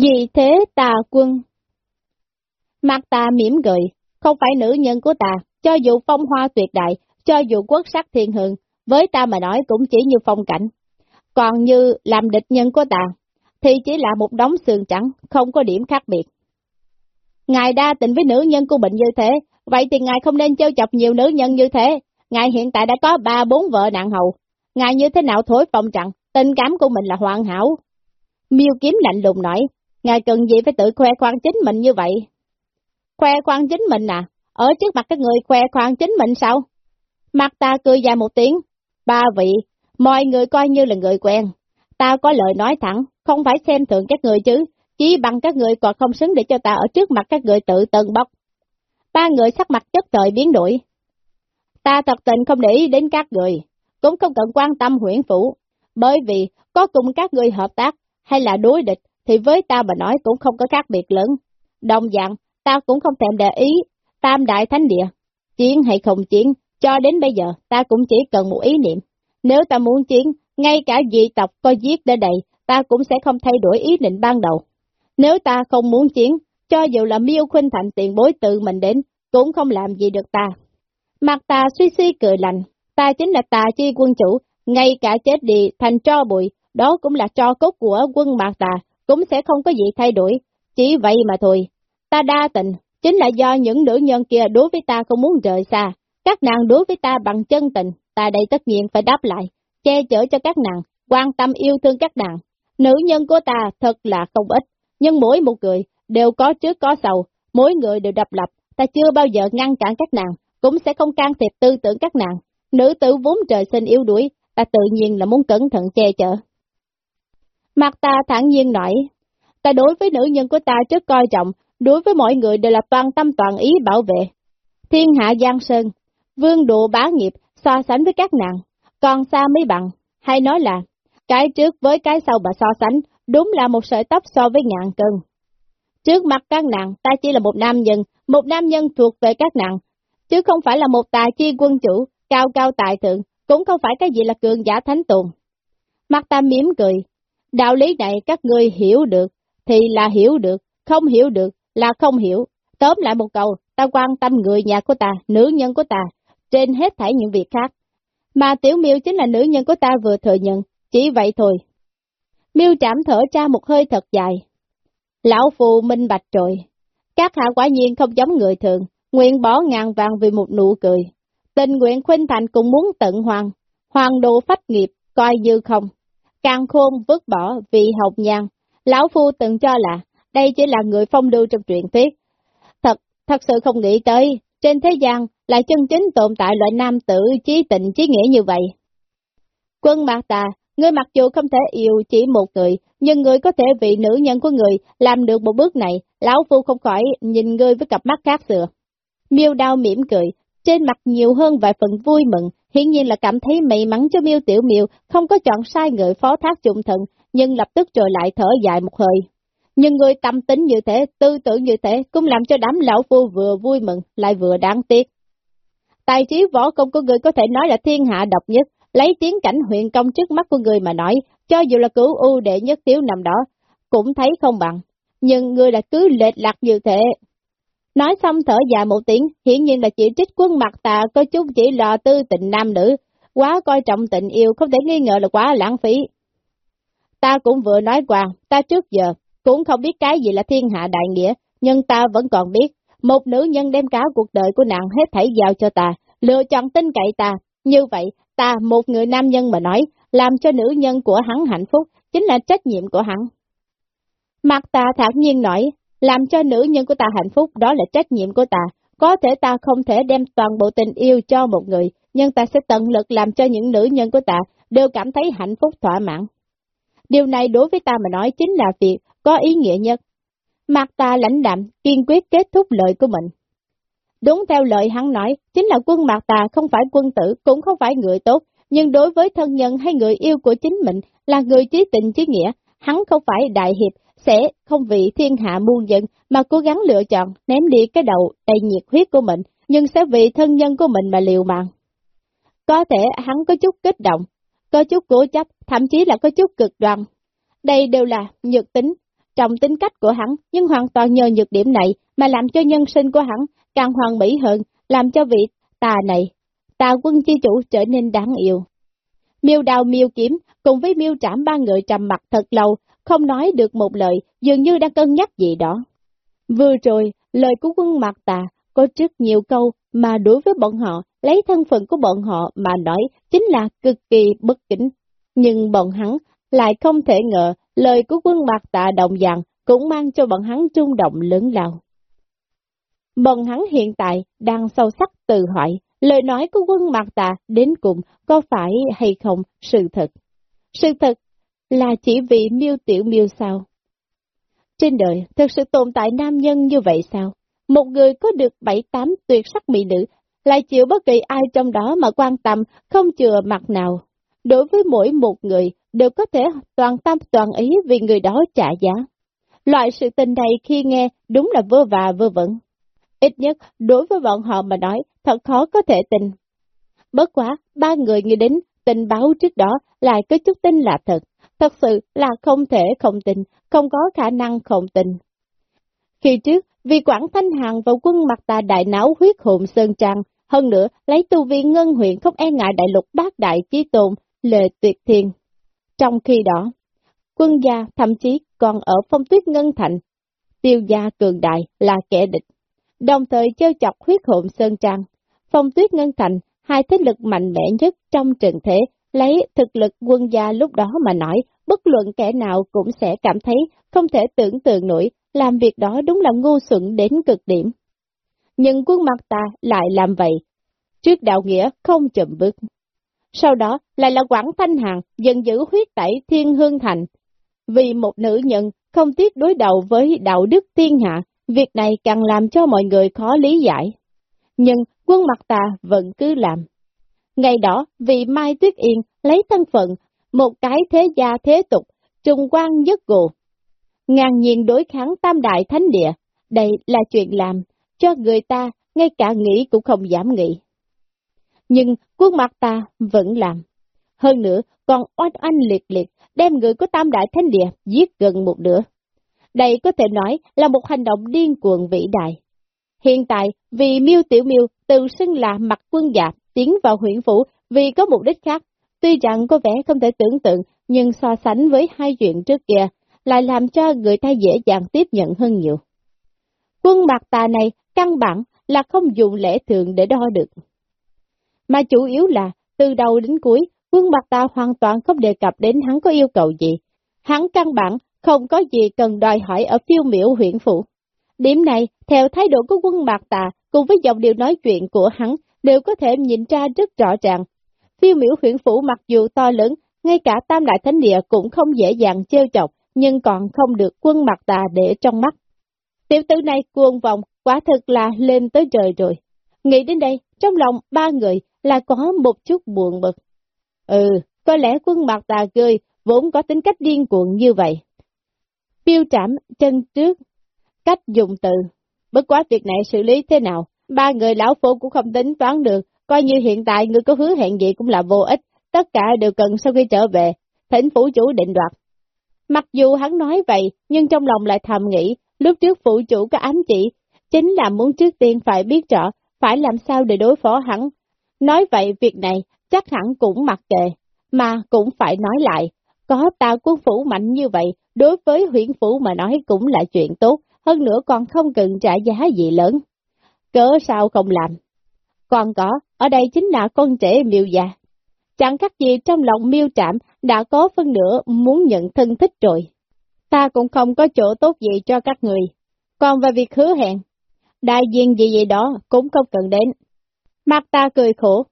Vì thế tà quân. Mặt ta mỉm cười, không phải nữ nhân của ta, cho dù phong hoa tuyệt đại, cho dù quốc sắc thiên hương, với ta mà nói cũng chỉ như phong cảnh. Còn như làm địch nhân của ta, thì chỉ là một đống xương trắng, không có điểm khác biệt. Ngài đa tình với nữ nhân của mình như thế, vậy thì ngài không nên trêu chọc nhiều nữ nhân như thế. Ngài hiện tại đã có ba bốn vợ nạn hầu. Ngài như thế nào thối phong trần tình cảm của mình là hoàn hảo. Miêu kiếm lạnh lùng nói, ngài cần gì phải tự khoe khoang chính mình như vậy? Khoe khoang chính mình à? Ở trước mặt các người khoe khoang chính mình sao? Mặt ta cười dài một tiếng. Ba vị, mọi người coi như là người quen. Ta có lời nói thẳng, không phải xem thường các người chứ, chỉ bằng các người còn không xứng để cho ta ở trước mặt các người tự tần bốc. Ba người sắc mặt chất thời biến đổi. Ta thật tình không để ý đến các người, cũng không cần quan tâm huyển phủ, bởi vì có cùng các người hợp tác hay là đối địch thì với ta mà nói cũng không có khác biệt lớn. Đồng dạng, ta cũng không thèm để ý, tam đại thánh địa, chiến hay không chiến, cho đến bây giờ ta cũng chỉ cần một ý niệm. Nếu ta muốn chiến, ngay cả dị tộc coi giết đến đây, ta cũng sẽ không thay đổi ý định ban đầu. Nếu ta không muốn chiến, cho dù là miêu khuynh thành tiền bối tự mình đến, cũng không làm gì được ta. Mặt ta suy suy cười lạnh, ta chính là tà chi quân chủ, ngay cả chết đi thành tro bụi, đó cũng là tro cốt của quân mạc tà, cũng sẽ không có gì thay đổi, chỉ vậy mà thôi. Ta đa tình, chính là do những nữ nhân kia đối với ta không muốn rời xa, các nàng đối với ta bằng chân tình, ta đây tất nhiên phải đáp lại, che chở cho các nàng, quan tâm yêu thương các nàng. Nữ nhân của ta thật là không ít, nhưng mỗi một người đều có trước có sau, mỗi người đều độc lập, ta chưa bao giờ ngăn cản các nàng, cũng sẽ không can thiệp tư tưởng các nàng. Nữ tử vốn trời sinh yếu đuối ta tự nhiên là muốn cẩn thận che chở. Mặt ta thẳng nhiên nói, ta đối với nữ nhân của ta rất coi trọng, đối với mọi người đều là toàn tâm toàn ý bảo vệ. Thiên hạ Giang Sơn, vương độ bá nghiệp so sánh với các nàng, còn xa mới bằng, hay nói là, cái trước với cái sau mà so sánh, đúng là một sợi tóc so với ngàn cân. Trước mặt các nàng, ta chỉ là một nam nhân, một nam nhân thuộc về các nàng, chứ không phải là một tài chi quân chủ, cao cao tài thượng, cũng không phải cái gì là cường giả thánh tồn. Mặt ta mỉm cười, đạo lý này các ngươi hiểu được, thì là hiểu được, không hiểu được, là không hiểu. Tóm lại một câu, ta quan tâm người nhà của ta, nữ nhân của ta, trên hết thảy những việc khác. Mà tiểu miêu chính là nữ nhân của ta vừa thừa nhận, chỉ vậy thôi. Miêu trảm thở ra một hơi thật dài. Lão phù minh bạch trội. Các hạ quả nhiên không giống người thường, nguyện bỏ ngàn vàng vì một nụ cười. Tình nguyện khuyên thành cũng muốn tận hoàng, hoàng độ phách nghiệp, coi như không. Càng khôn vứt bỏ vì học nhàn. Lão phu từng cho là, đây chỉ là người phong lưu trong truyện thuyết. Thật, thật sự không nghĩ tới, trên thế gian lại chân chính tồn tại loại nam tử trí tình trí nghĩa như vậy. Quân Mạc Tà, ngươi mặc dù không thể yêu chỉ một người, nhưng ngươi có thể vì nữ nhân của người làm được một bước này, lão phu không khỏi nhìn ngươi với cặp mắt khác xưa. Miêu đao mỉm cười, trên mặt nhiều hơn vài phần vui mừng, hiển nhiên là cảm thấy may mắn cho miêu tiểu miêu không có chọn sai người phó thác trung thần, nhưng lập tức rồi lại thở dài một hơi. Nhưng người tâm tính như thế, tư tưởng như thế, cũng làm cho đám lão phu vừa vui mừng, lại vừa đáng tiếc. Tài trí võ công của người có thể nói là thiên hạ độc nhất, lấy tiếng cảnh huyện công trước mắt của người mà nói, cho dù là cứu ưu đệ nhất tiếu nằm đó, cũng thấy không bằng. Nhưng người là cứ lệch lạc như thế. Nói xong thở dài một tiếng, hiển nhiên là chỉ trích quân mặt tà có chút chỉ lò tư tình nam nữ, quá coi trọng tình yêu không thể nghi ngờ là quá lãng phí. Ta cũng vừa nói qua, ta trước giờ, cũng không biết cái gì là thiên hạ đại nghĩa, nhưng ta vẫn còn biết, một nữ nhân đem cả cuộc đời của nàng hết thảy giao cho ta, lựa chọn tin cậy ta. Như vậy, ta, một người nam nhân mà nói, làm cho nữ nhân của hắn hạnh phúc, chính là trách nhiệm của hắn. Mặt ta thản nhiên nói, làm cho nữ nhân của ta hạnh phúc đó là trách nhiệm của ta. Có thể ta không thể đem toàn bộ tình yêu cho một người, nhưng ta sẽ tận lực làm cho những nữ nhân của ta đều cảm thấy hạnh phúc thỏa mãn. Điều này đối với ta mà nói chính là việc có ý nghĩa nhất. Mặt ta lãnh đạm, kiên quyết kết thúc lợi của mình. Đúng theo lời hắn nói, chính là quân Mạc Tà không phải quân tử, cũng không phải người tốt, nhưng đối với thân nhân hay người yêu của chính mình là người trí tình trí nghĩa, hắn không phải đại hiệp, sẽ không vì thiên hạ muôn dân mà cố gắng lựa chọn ném đi cái đầu đầy nhiệt huyết của mình, nhưng sẽ vì thân nhân của mình mà liều mạng. Có thể hắn có chút kích động, có chút cố chấp, thậm chí là có chút cực đoan. Đây đều là nhược tính, trong tính cách của hắn, nhưng hoàn toàn nhờ nhược điểm này mà làm cho nhân sinh của hắn càng hoàn mỹ hơn, làm cho vị tà này, tà quân chi chủ trở nên đáng yêu. Miêu đào miêu kiếm cùng với miêu trảm ba người trầm mặt thật lâu, không nói được một lời, dường như đang cân nhắc gì đó. Vừa rồi, lời của quân mặt tà có rất nhiều câu mà đối với bọn họ, lấy thân phận của bọn họ mà nói chính là cực kỳ bất kính. Nhưng bọn hắn lại không thể ngờ lời của quân mặt tà đồng dạng cũng mang cho bọn hắn trung động lớn lao. Bọn hắn hiện tại đang sâu sắc tự hỏi, lời nói của quân mặt tà đến cùng có phải hay không sự thật. Sự thật là chỉ vì miêu tiểu miêu sao? Trên đời thực sự tồn tại nam nhân như vậy sao? Một người có được bảy tám tuyệt sắc mỹ nữ, lại chịu bất kỳ ai trong đó mà quan tâm, không chừa mặt nào. Đối với mỗi một người, đều có thể toàn tâm toàn ý vì người đó trả giá. Loại sự tình này khi nghe đúng là vơ và vơ vẩn. Ít nhất, đối với bọn họ mà nói, thật khó có thể tin. Bất quá, ba người nghĩ đến tình báo trước đó lại có chút tin là thật. Thật sự là không thể không tin, không có khả năng không tin. Khi trước, vì Quảng Thanh Hằng và quân mặt tà đại não huyết hồn Sơn Trang, hơn nữa lấy tu vi ngân huyện không e ngại đại lục bát đại chí tôn, lệ tuyệt thiên. Trong khi đó, quân gia thậm chí còn ở phong tuyết ngân thành, tiêu gia cường đại là kẻ địch, đồng thời trêu chọc huyết hồn Sơn Trang. Phong tuyết ngân thành, hai thế lực mạnh mẽ nhất trong trận thế, lấy thực lực quân gia lúc đó mà nói, bất luận kẻ nào cũng sẽ cảm thấy không thể tưởng tượng nổi làm việc đó đúng là ngu xuẩn đến cực điểm. Nhưng quân mặt ta lại làm vậy, trước đạo nghĩa không chậm bước. Sau đó lại là Quảng Thanh hàng dần giữ huyết tẩy thiên hương thành. Vì một nữ nhân không tiếc đối đầu với đạo đức thiên hạ, việc này càng làm cho mọi người khó lý giải. Nhưng quân mặt ta vẫn cứ làm. Ngày đó, vì Mai Tuyết Yên lấy thân phận, một cái thế gia thế tục, trùng quan nhất gồ, ngang nhiên đối kháng tam đại thánh địa, đây là chuyện làm, cho người ta ngay cả nghĩ cũng không dám nghĩ. Nhưng khuôn mặt ta vẫn làm. Hơn nữa, còn oanh oanh liệt liệt, đem người của tam đại thánh địa giết gần một nửa. Đây có thể nói là một hành động điên cuồng vĩ đại. Hiện tại, vì miêu tiểu miêu tự xưng là mặt quân giạp tiến vào huyện phủ vì có mục đích khác, tuy rằng có vẻ không thể tưởng tượng, nhưng so sánh với hai chuyện trước kia, lại làm cho người ta dễ dàng tiếp nhận hơn nhiều. Quân mặt tà này căn bản là không dùng lễ thường để đo được. Mà chủ yếu là, từ đầu đến cuối, quân mặt tà hoàn toàn không đề cập đến hắn có yêu cầu gì. Hắn căn bản không có gì cần đòi hỏi ở phiêu miểu huyện phủ. Điểm này, theo thái độ của quân mạc tà, cùng với dòng điều nói chuyện của hắn, đều có thể nhìn ra rất rõ ràng. Phiêu miểu huyện phủ mặc dù to lớn, ngay cả tam đại thánh địa cũng không dễ dàng trêu chọc, nhưng còn không được quân mặt tà để trong mắt. Tiểu tử này cuồng vọng, quả thực là lên tới trời rồi. Nghĩ đến đây, trong lòng ba người là có một chút buồn bực. Ừ, có lẽ quân mặt tà cười, vốn có tính cách điên cuồng như vậy. Biêu trảm chân trước, cách dùng từ. Bất quá việc này xử lý thế nào, ba người lão phu cũng không tính toán được, coi như hiện tại người có hứa hẹn gì cũng là vô ích, tất cả đều cần sau khi trở về, thỉnh phủ chủ định đoạt. Mặc dù hắn nói vậy, nhưng trong lòng lại thầm nghĩ, lúc trước phủ chủ có ám chỉ, chính là muốn trước tiên phải biết rõ, phải làm sao để đối phó hắn. Nói vậy việc này, chắc hẳn cũng mặc kệ, mà cũng phải nói lại, có ta quân phủ mạnh như vậy, đối với huyện phủ mà nói cũng là chuyện tốt, hơn nữa còn không cần trả giá gì lớn. Cớ sao không làm? Còn có, ở đây chính là con trẻ miêu già. Chẳng khác gì trong lòng miêu trạm đã có phân nửa muốn nhận thân thích rồi. Ta cũng không có chỗ tốt gì cho các người. Còn về việc hứa hẹn, đại diện gì gì đó cũng không cần đến. Mặt ta cười khổ.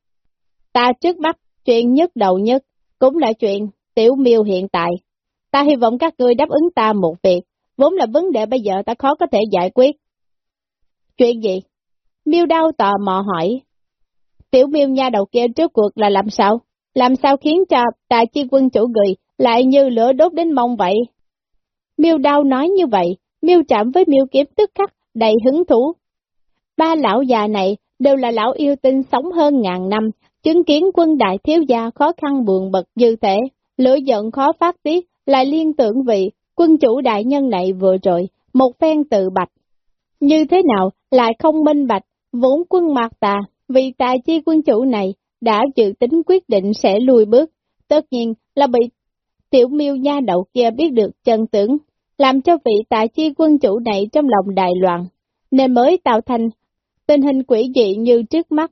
Ta trước mắt, chuyện nhất đầu nhất, cũng là chuyện tiểu miêu hiện tại. Ta hy vọng các người đáp ứng ta một việc, vốn là vấn đề bây giờ ta khó có thể giải quyết. Chuyện gì? Miêu đau tò mò hỏi. Tiểu miêu nha đầu kia trước cuộc là làm sao? làm sao khiến cho tà chi quân chủ người lại như lửa đốt đến mông vậy? Miêu đau nói như vậy, miêu chạm với miêu kiếm tức khắc, đầy hứng thú. Ba lão già này đều là lão yêu tinh sống hơn ngàn năm, chứng kiến quân đại thiếu gia khó khăn buồn bật như thế, lửa giận khó phát tiết, lại liên tưởng vị quân chủ đại nhân này vừa rồi, một phen tự bạch. Như thế nào lại không minh bạch, vốn quân mạc tà, vì tài chi quân chủ này đã dự tính quyết định sẽ lùi bước, tất nhiên là bị tiểu miêu nha đậu kia biết được chân tướng, làm cho vị tài chi quân chủ này trong lòng đại loạn, nên mới tạo thành tình hình quỷ dị như trước mắt.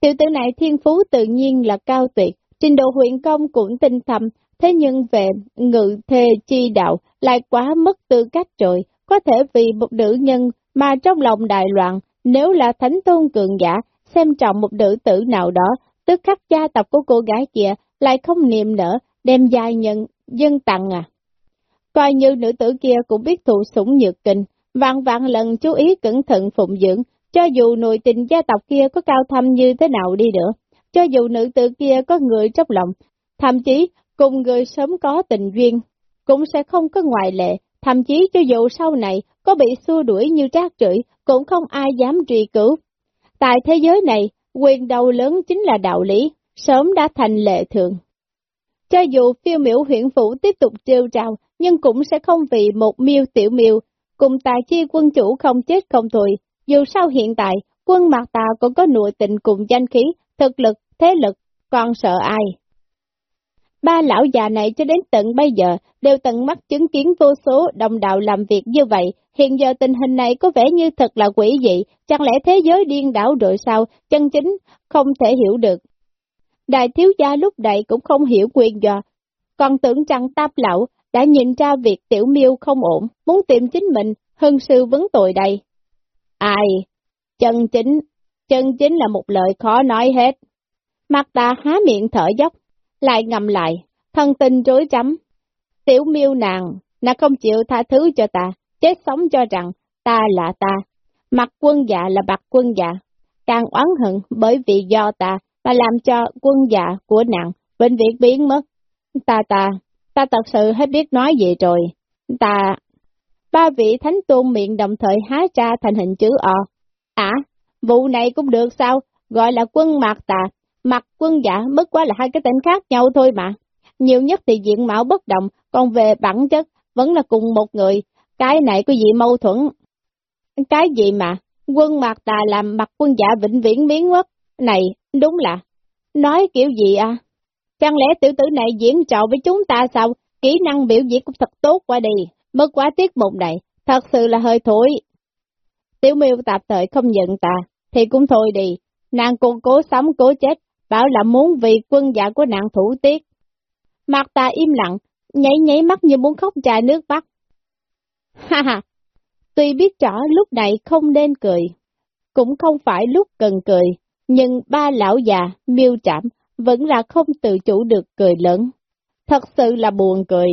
Tiểu tử này thiên phú tự nhiên là cao tuyệt, trình độ huyện công cũng tinh thầm, thế nhưng về ngự thề chi đạo lại quá mất tư cách rồi, có thể vì một nữ nhân mà trong lòng đại loạn, nếu là thánh tôn cường giả, xem trọng một nữ tử nào đó, tức khắc gia tộc của cô gái kia lại không niềm nở, đem giai nhận, dân tặng à. Coi như nữ tử kia cũng biết thụ sủng nhược kinh, vạn vạn lần chú ý cẩn thận phụng dưỡng, cho dù nội tình gia tộc kia có cao thâm như thế nào đi nữa, cho dù nữ tử kia có người trong lòng, thậm chí cùng người sớm có tình duyên, cũng sẽ không có ngoại lệ, thậm chí cho dù sau này có bị xua đuổi như trác trưởi, cũng không ai dám truy cứu. Tại thế giới này, quyền đầu lớn chính là đạo lý, sớm đã thành lệ thường. Cho dù phiêu miểu huyện phủ tiếp tục trêu trào, nhưng cũng sẽ không vì một miêu tiểu miêu, cùng tài chi quân chủ không chết không thôi. Dù sao hiện tại, quân mặt tà cũng có nội tình cùng danh khí, thực lực, thế lực, còn sợ ai. Ba lão già này cho đến tận bây giờ đều tận mắt chứng kiến vô số đồng đạo làm việc như vậy, hiện giờ tình hình này có vẻ như thật là quỷ dị, chẳng lẽ thế giới điên đảo rồi sao, chân chính không thể hiểu được. Đại thiếu gia lúc này cũng không hiểu quyền do, còn tưởng rằng táp lão đã nhìn ra việc tiểu miêu không ổn, muốn tìm chính mình, hân sư vấn tội đây. Ai? Chân chính, chân chính là một lời khó nói hết. Mặt ta há miệng thở dốc, lại ngầm lại, thân tình rối chấm. Tiểu miêu nàng, nàng không chịu tha thứ cho ta, chết sống cho rằng ta là ta. Mặt quân dạ là bạc quân dạ, càng oán hận bởi vì do ta mà làm cho quân dạ của nàng bệnh viện biến mất. Ta ta, ta thật sự hết biết nói gì rồi. Ta, ba vị thánh tôn miệng đồng thời há ra thành hình chữ O. À, vụ này cũng được sao, gọi là quân mạc tà, mặt quân giả mất quá là hai cái tên khác nhau thôi mà. Nhiều nhất thì diện mạo bất động, còn về bản chất vẫn là cùng một người, cái này có gì mâu thuẫn. Cái gì mà, quân mạc tà làm mặt quân giả vĩnh viễn biến mất, này, đúng là, nói kiểu gì à? Chẳng lẽ tiểu tử này diễn trò với chúng ta sao? Kỹ năng biểu diễn cũng thật tốt qua đi, mất quá tiết mục này, thật sự là hơi thối. Tiểu miêu tạp thời không nhận ta, thì cũng thôi đi, nàng còn cố sống cố chết, bảo là muốn vì quân dạ của nạn thủ tiết. Mặt ta im lặng, nháy nháy mắt như muốn khóc trà nước mắt. Ha ha, tuy biết rõ lúc này không nên cười, cũng không phải lúc cần cười, nhưng ba lão già, miêu trảm, vẫn là không tự chủ được cười lớn. Thật sự là buồn cười.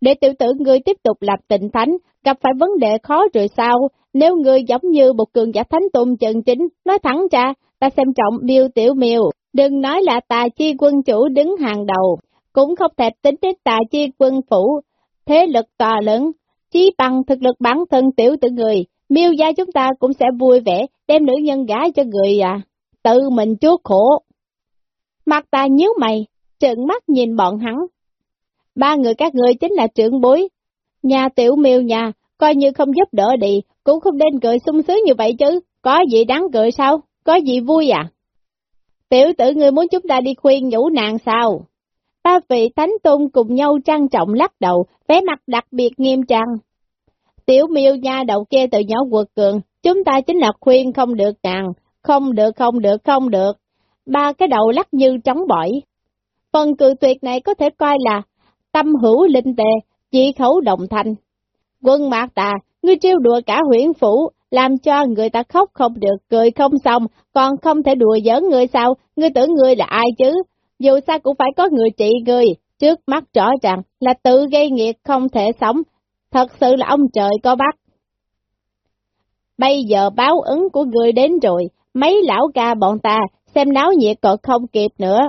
Để tiểu tử ngươi tiếp tục lập tình thánh, gặp phải vấn đề khó rồi sao? Nếu ngươi giống như một cường giả thánh tôn chân chính, nói thẳng ra, ta xem trọng miêu tiểu miêu. Đừng nói là tà chi quân chủ đứng hàng đầu, cũng không thể tính đến tà chi quân phủ, thế lực tòa lớn, chỉ bằng thực lực bản thân tiểu tử người, miêu gia chúng ta cũng sẽ vui vẻ đem nữ nhân gái cho người à, tự mình chuốt khổ. Mặt ta nhíu mày, trợn mắt nhìn bọn hắn. Ba người các người chính là trưởng bối, nhà tiểu miêu nhà, coi như không giúp đỡ đi, cũng không nên cười sung sướng như vậy chứ, có gì đáng cười sao, có gì vui à? Tiểu tử ngươi muốn chúng ta đi khuyên nhủ nàng sao? Ba vị thánh tôn cùng nhau trang trọng lắc đầu, vẻ mặt đặc biệt nghiêm trang. Tiểu miêu nha đầu kia từ nhỏ quật cường, chúng ta chính là khuyên không được nàng, không được không được không được. Ba cái đầu lắc như trống bỏi. Phần cự tuyệt này có thể coi là tâm hữu linh tề, chỉ khẩu đồng thanh. Quân mạc tà, ngươi trêu đùa cả huyện phủ, làm cho người ta khóc không được, cười không xong, còn không thể đùa giỡn người sao, ngươi tưởng ngươi là ai chứ, dù sao cũng phải có người trị người. Trước mắt rõ ràng là tự gây nghiệt không thể sống, thật sự là ông trời có bắt. Bây giờ báo ứng của người đến rồi, mấy lão ca bọn ta, xem náo nhiệt còn không kịp nữa,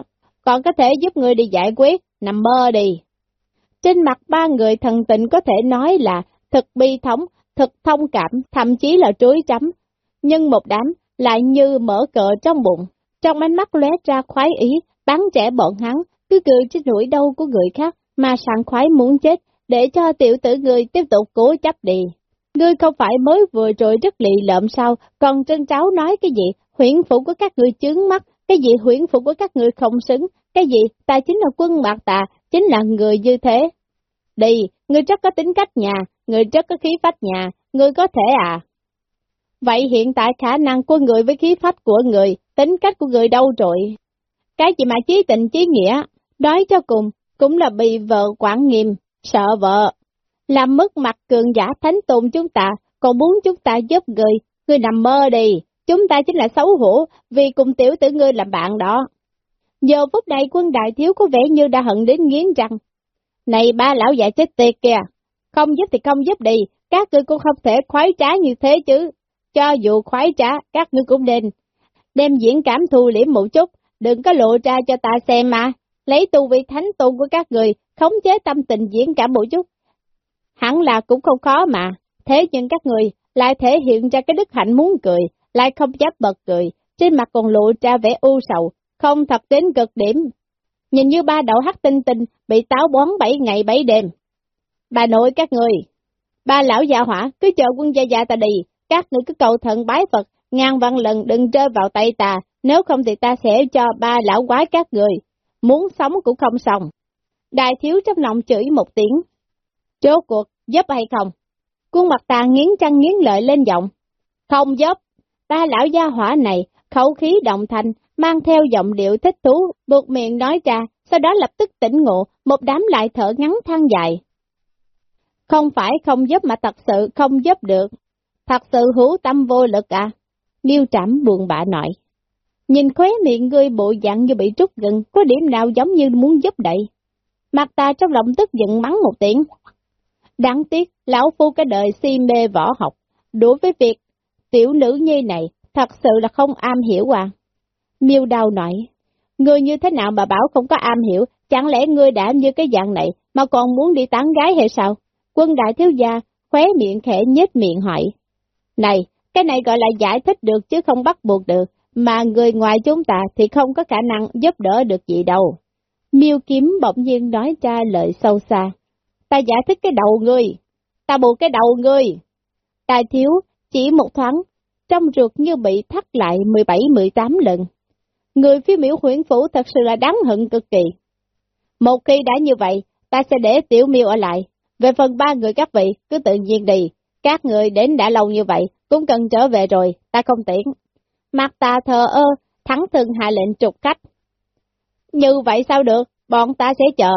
còn có thể giúp người đi giải quyết, nằm mơ đi. Trên mặt ba người thần tịnh có thể nói là thật bi thống, thật thông cảm, thậm chí là trối chấm, nhưng một đám lại như mở cờ trong bụng, trong ánh mắt lóe ra khoái ý, bắn trẻ bọn hắn, cứ cười trên nỗi đau của người khác mà sẵn khoái muốn chết, để cho tiểu tử người tiếp tục cố chấp đi. Ngươi không phải mới vừa rồi rất lị lợm sao, còn trân cháu nói cái gì, huyển phủ của các người chướng mắt, cái gì huyển phủ của các người không xứng, cái gì ta chính là quân bạc tà, chính là người như thế. Đi, ngươi rất có tính cách nhà, người rất có khí phách nhà, người có thể à? Vậy hiện tại khả năng của người với khí phách của người, tính cách của người đâu rồi? Cái gì mà chí tình chí nghĩa, nói cho cùng, cũng là bị vợ quản nghiêm, sợ vợ. Làm mất mặt cường giả thánh tôn chúng ta, còn muốn chúng ta giúp người, người nằm mơ đi, chúng ta chính là xấu hổ vì cùng tiểu tử ngươi làm bạn đó. Giờ phút này quân đại thiếu có vẻ như đã hận đến nghiến răng. Này ba lão già chết tiệt kìa, không giúp thì không giúp đi, các ngươi cũng không thể khoái trá như thế chứ. Cho dù khoái trá, các ngươi cũng nên đem diễn cảm thu liễm một chút, đừng có lộ ra cho ta xem mà. Lấy tu vị thánh tôn của các người, khống chế tâm tình diễn cảm một chút. Hẳn là cũng không khó mà, thế nhưng các người lại thể hiện ra cái đức hạnh muốn cười, lại không dám bật cười, trên mặt còn lộ ra vẻ u sầu, không thật đến cực điểm. Nhìn như ba đậu hắc tinh tinh bị táo bón bảy ngày bảy đêm. Bà nội các người, ba lão già hỏa cứ chờ quân gia gia ta đi, các người cứ cầu thần bái Phật, ngàn văn lần đừng rơi vào tay ta, nếu không thì ta sẽ cho ba lão quái các người, muốn sống cũng không xong. Đại thiếu trong lòng chửi một tiếng. Chốt cuộc, giúp hay không? Quân mặt ta nghiến trăng nghiến lợi lên giọng. Không giúp. Ba lão gia hỏa này, khẩu khí động thành, mang theo giọng điệu thích thú, buộc miệng nói ra, sau đó lập tức tỉnh ngộ, một đám lại thở ngắn than dài. Không phải không giúp mà thật sự không giúp được. Thật sự hữu tâm vô lực à? Miêu trảm buồn bã nói. Nhìn khóe miệng ngươi bộ dạng như bị trút gần, có điểm nào giống như muốn giúp đậy. Mặt ta trong lòng tức giận mắng một tiếng. Đáng tiếc, lão phu cái đời si mê võ học, đối với việc tiểu nữ nhi này, thật sự là không am hiểu à. Miêu đau nói, ngươi như thế nào mà bảo không có am hiểu, chẳng lẽ ngươi đã như cái dạng này mà còn muốn đi tán gái hay sao? Quân đại thiếu gia, khóe miệng khẽ nhếch miệng hỏi. Này, cái này gọi là giải thích được chứ không bắt buộc được, mà người ngoài chúng ta thì không có khả năng giúp đỡ được gì đâu. Miêu kiếm bỗng nhiên nói ra lời sâu xa. Ta giải thích cái đầu ngươi, ta buộc cái đầu ngươi. Tài thiếu, chỉ một thoáng, trong ruột như bị thắt lại 17-18 lần. Người phía miễu huyển phủ thật sự là đáng hận cực kỳ. Một khi đã như vậy, ta sẽ để tiểu miêu ở lại. Về phần ba người các vị, cứ tự nhiên đi. Các người đến đã lâu như vậy, cũng cần trở về rồi, ta không tiễn. Mặt ta thờ ơ, thắng thường hạ lệnh trục khách. Như vậy sao được, bọn ta sẽ chờ.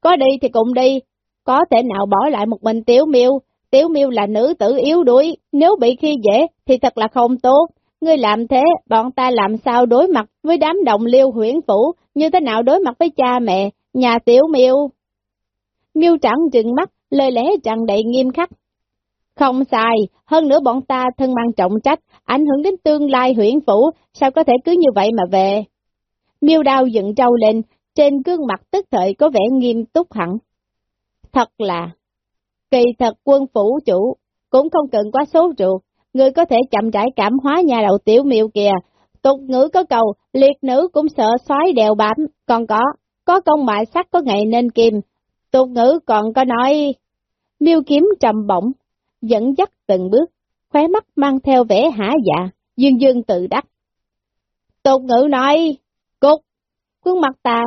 Có đi thì cùng đi, có thể nào bỏ lại một mình tiểu miêu. Tiểu miêu là nữ tử yếu đuối, nếu bị khi dễ thì thật là không tốt. Ngươi làm thế, bọn ta làm sao đối mặt với đám đồng liêu huyển phủ, như thế nào đối mặt với cha mẹ, nhà tiểu miêu. Miêu trắng trừng mắt, lời lẽ tràn đầy nghiêm khắc. Không sai, hơn nữa bọn ta thân mang trọng trách, ảnh hưởng đến tương lai huyện phủ, sao có thể cứ như vậy mà về. Miêu đao dựng trâu lên, trên gương mặt tức thời có vẻ nghiêm túc hẳn. Thật là, kỳ thật quân phủ chủ, cũng không cần quá số ruột, người có thể chậm rãi cảm hóa nhà đầu tiểu miêu kìa. Tục ngữ có cầu, liệt nữ cũng sợ xoái đèo bám, còn có, có công mại sắc có ngày nên kim. Tục ngữ còn có nói, miêu kiếm trầm bổng, dẫn dắt từng bước, khóe mắt mang theo vẻ hả dạ, dương dương tự đắc. Tục ngữ nói, cục, khuôn mặt ta,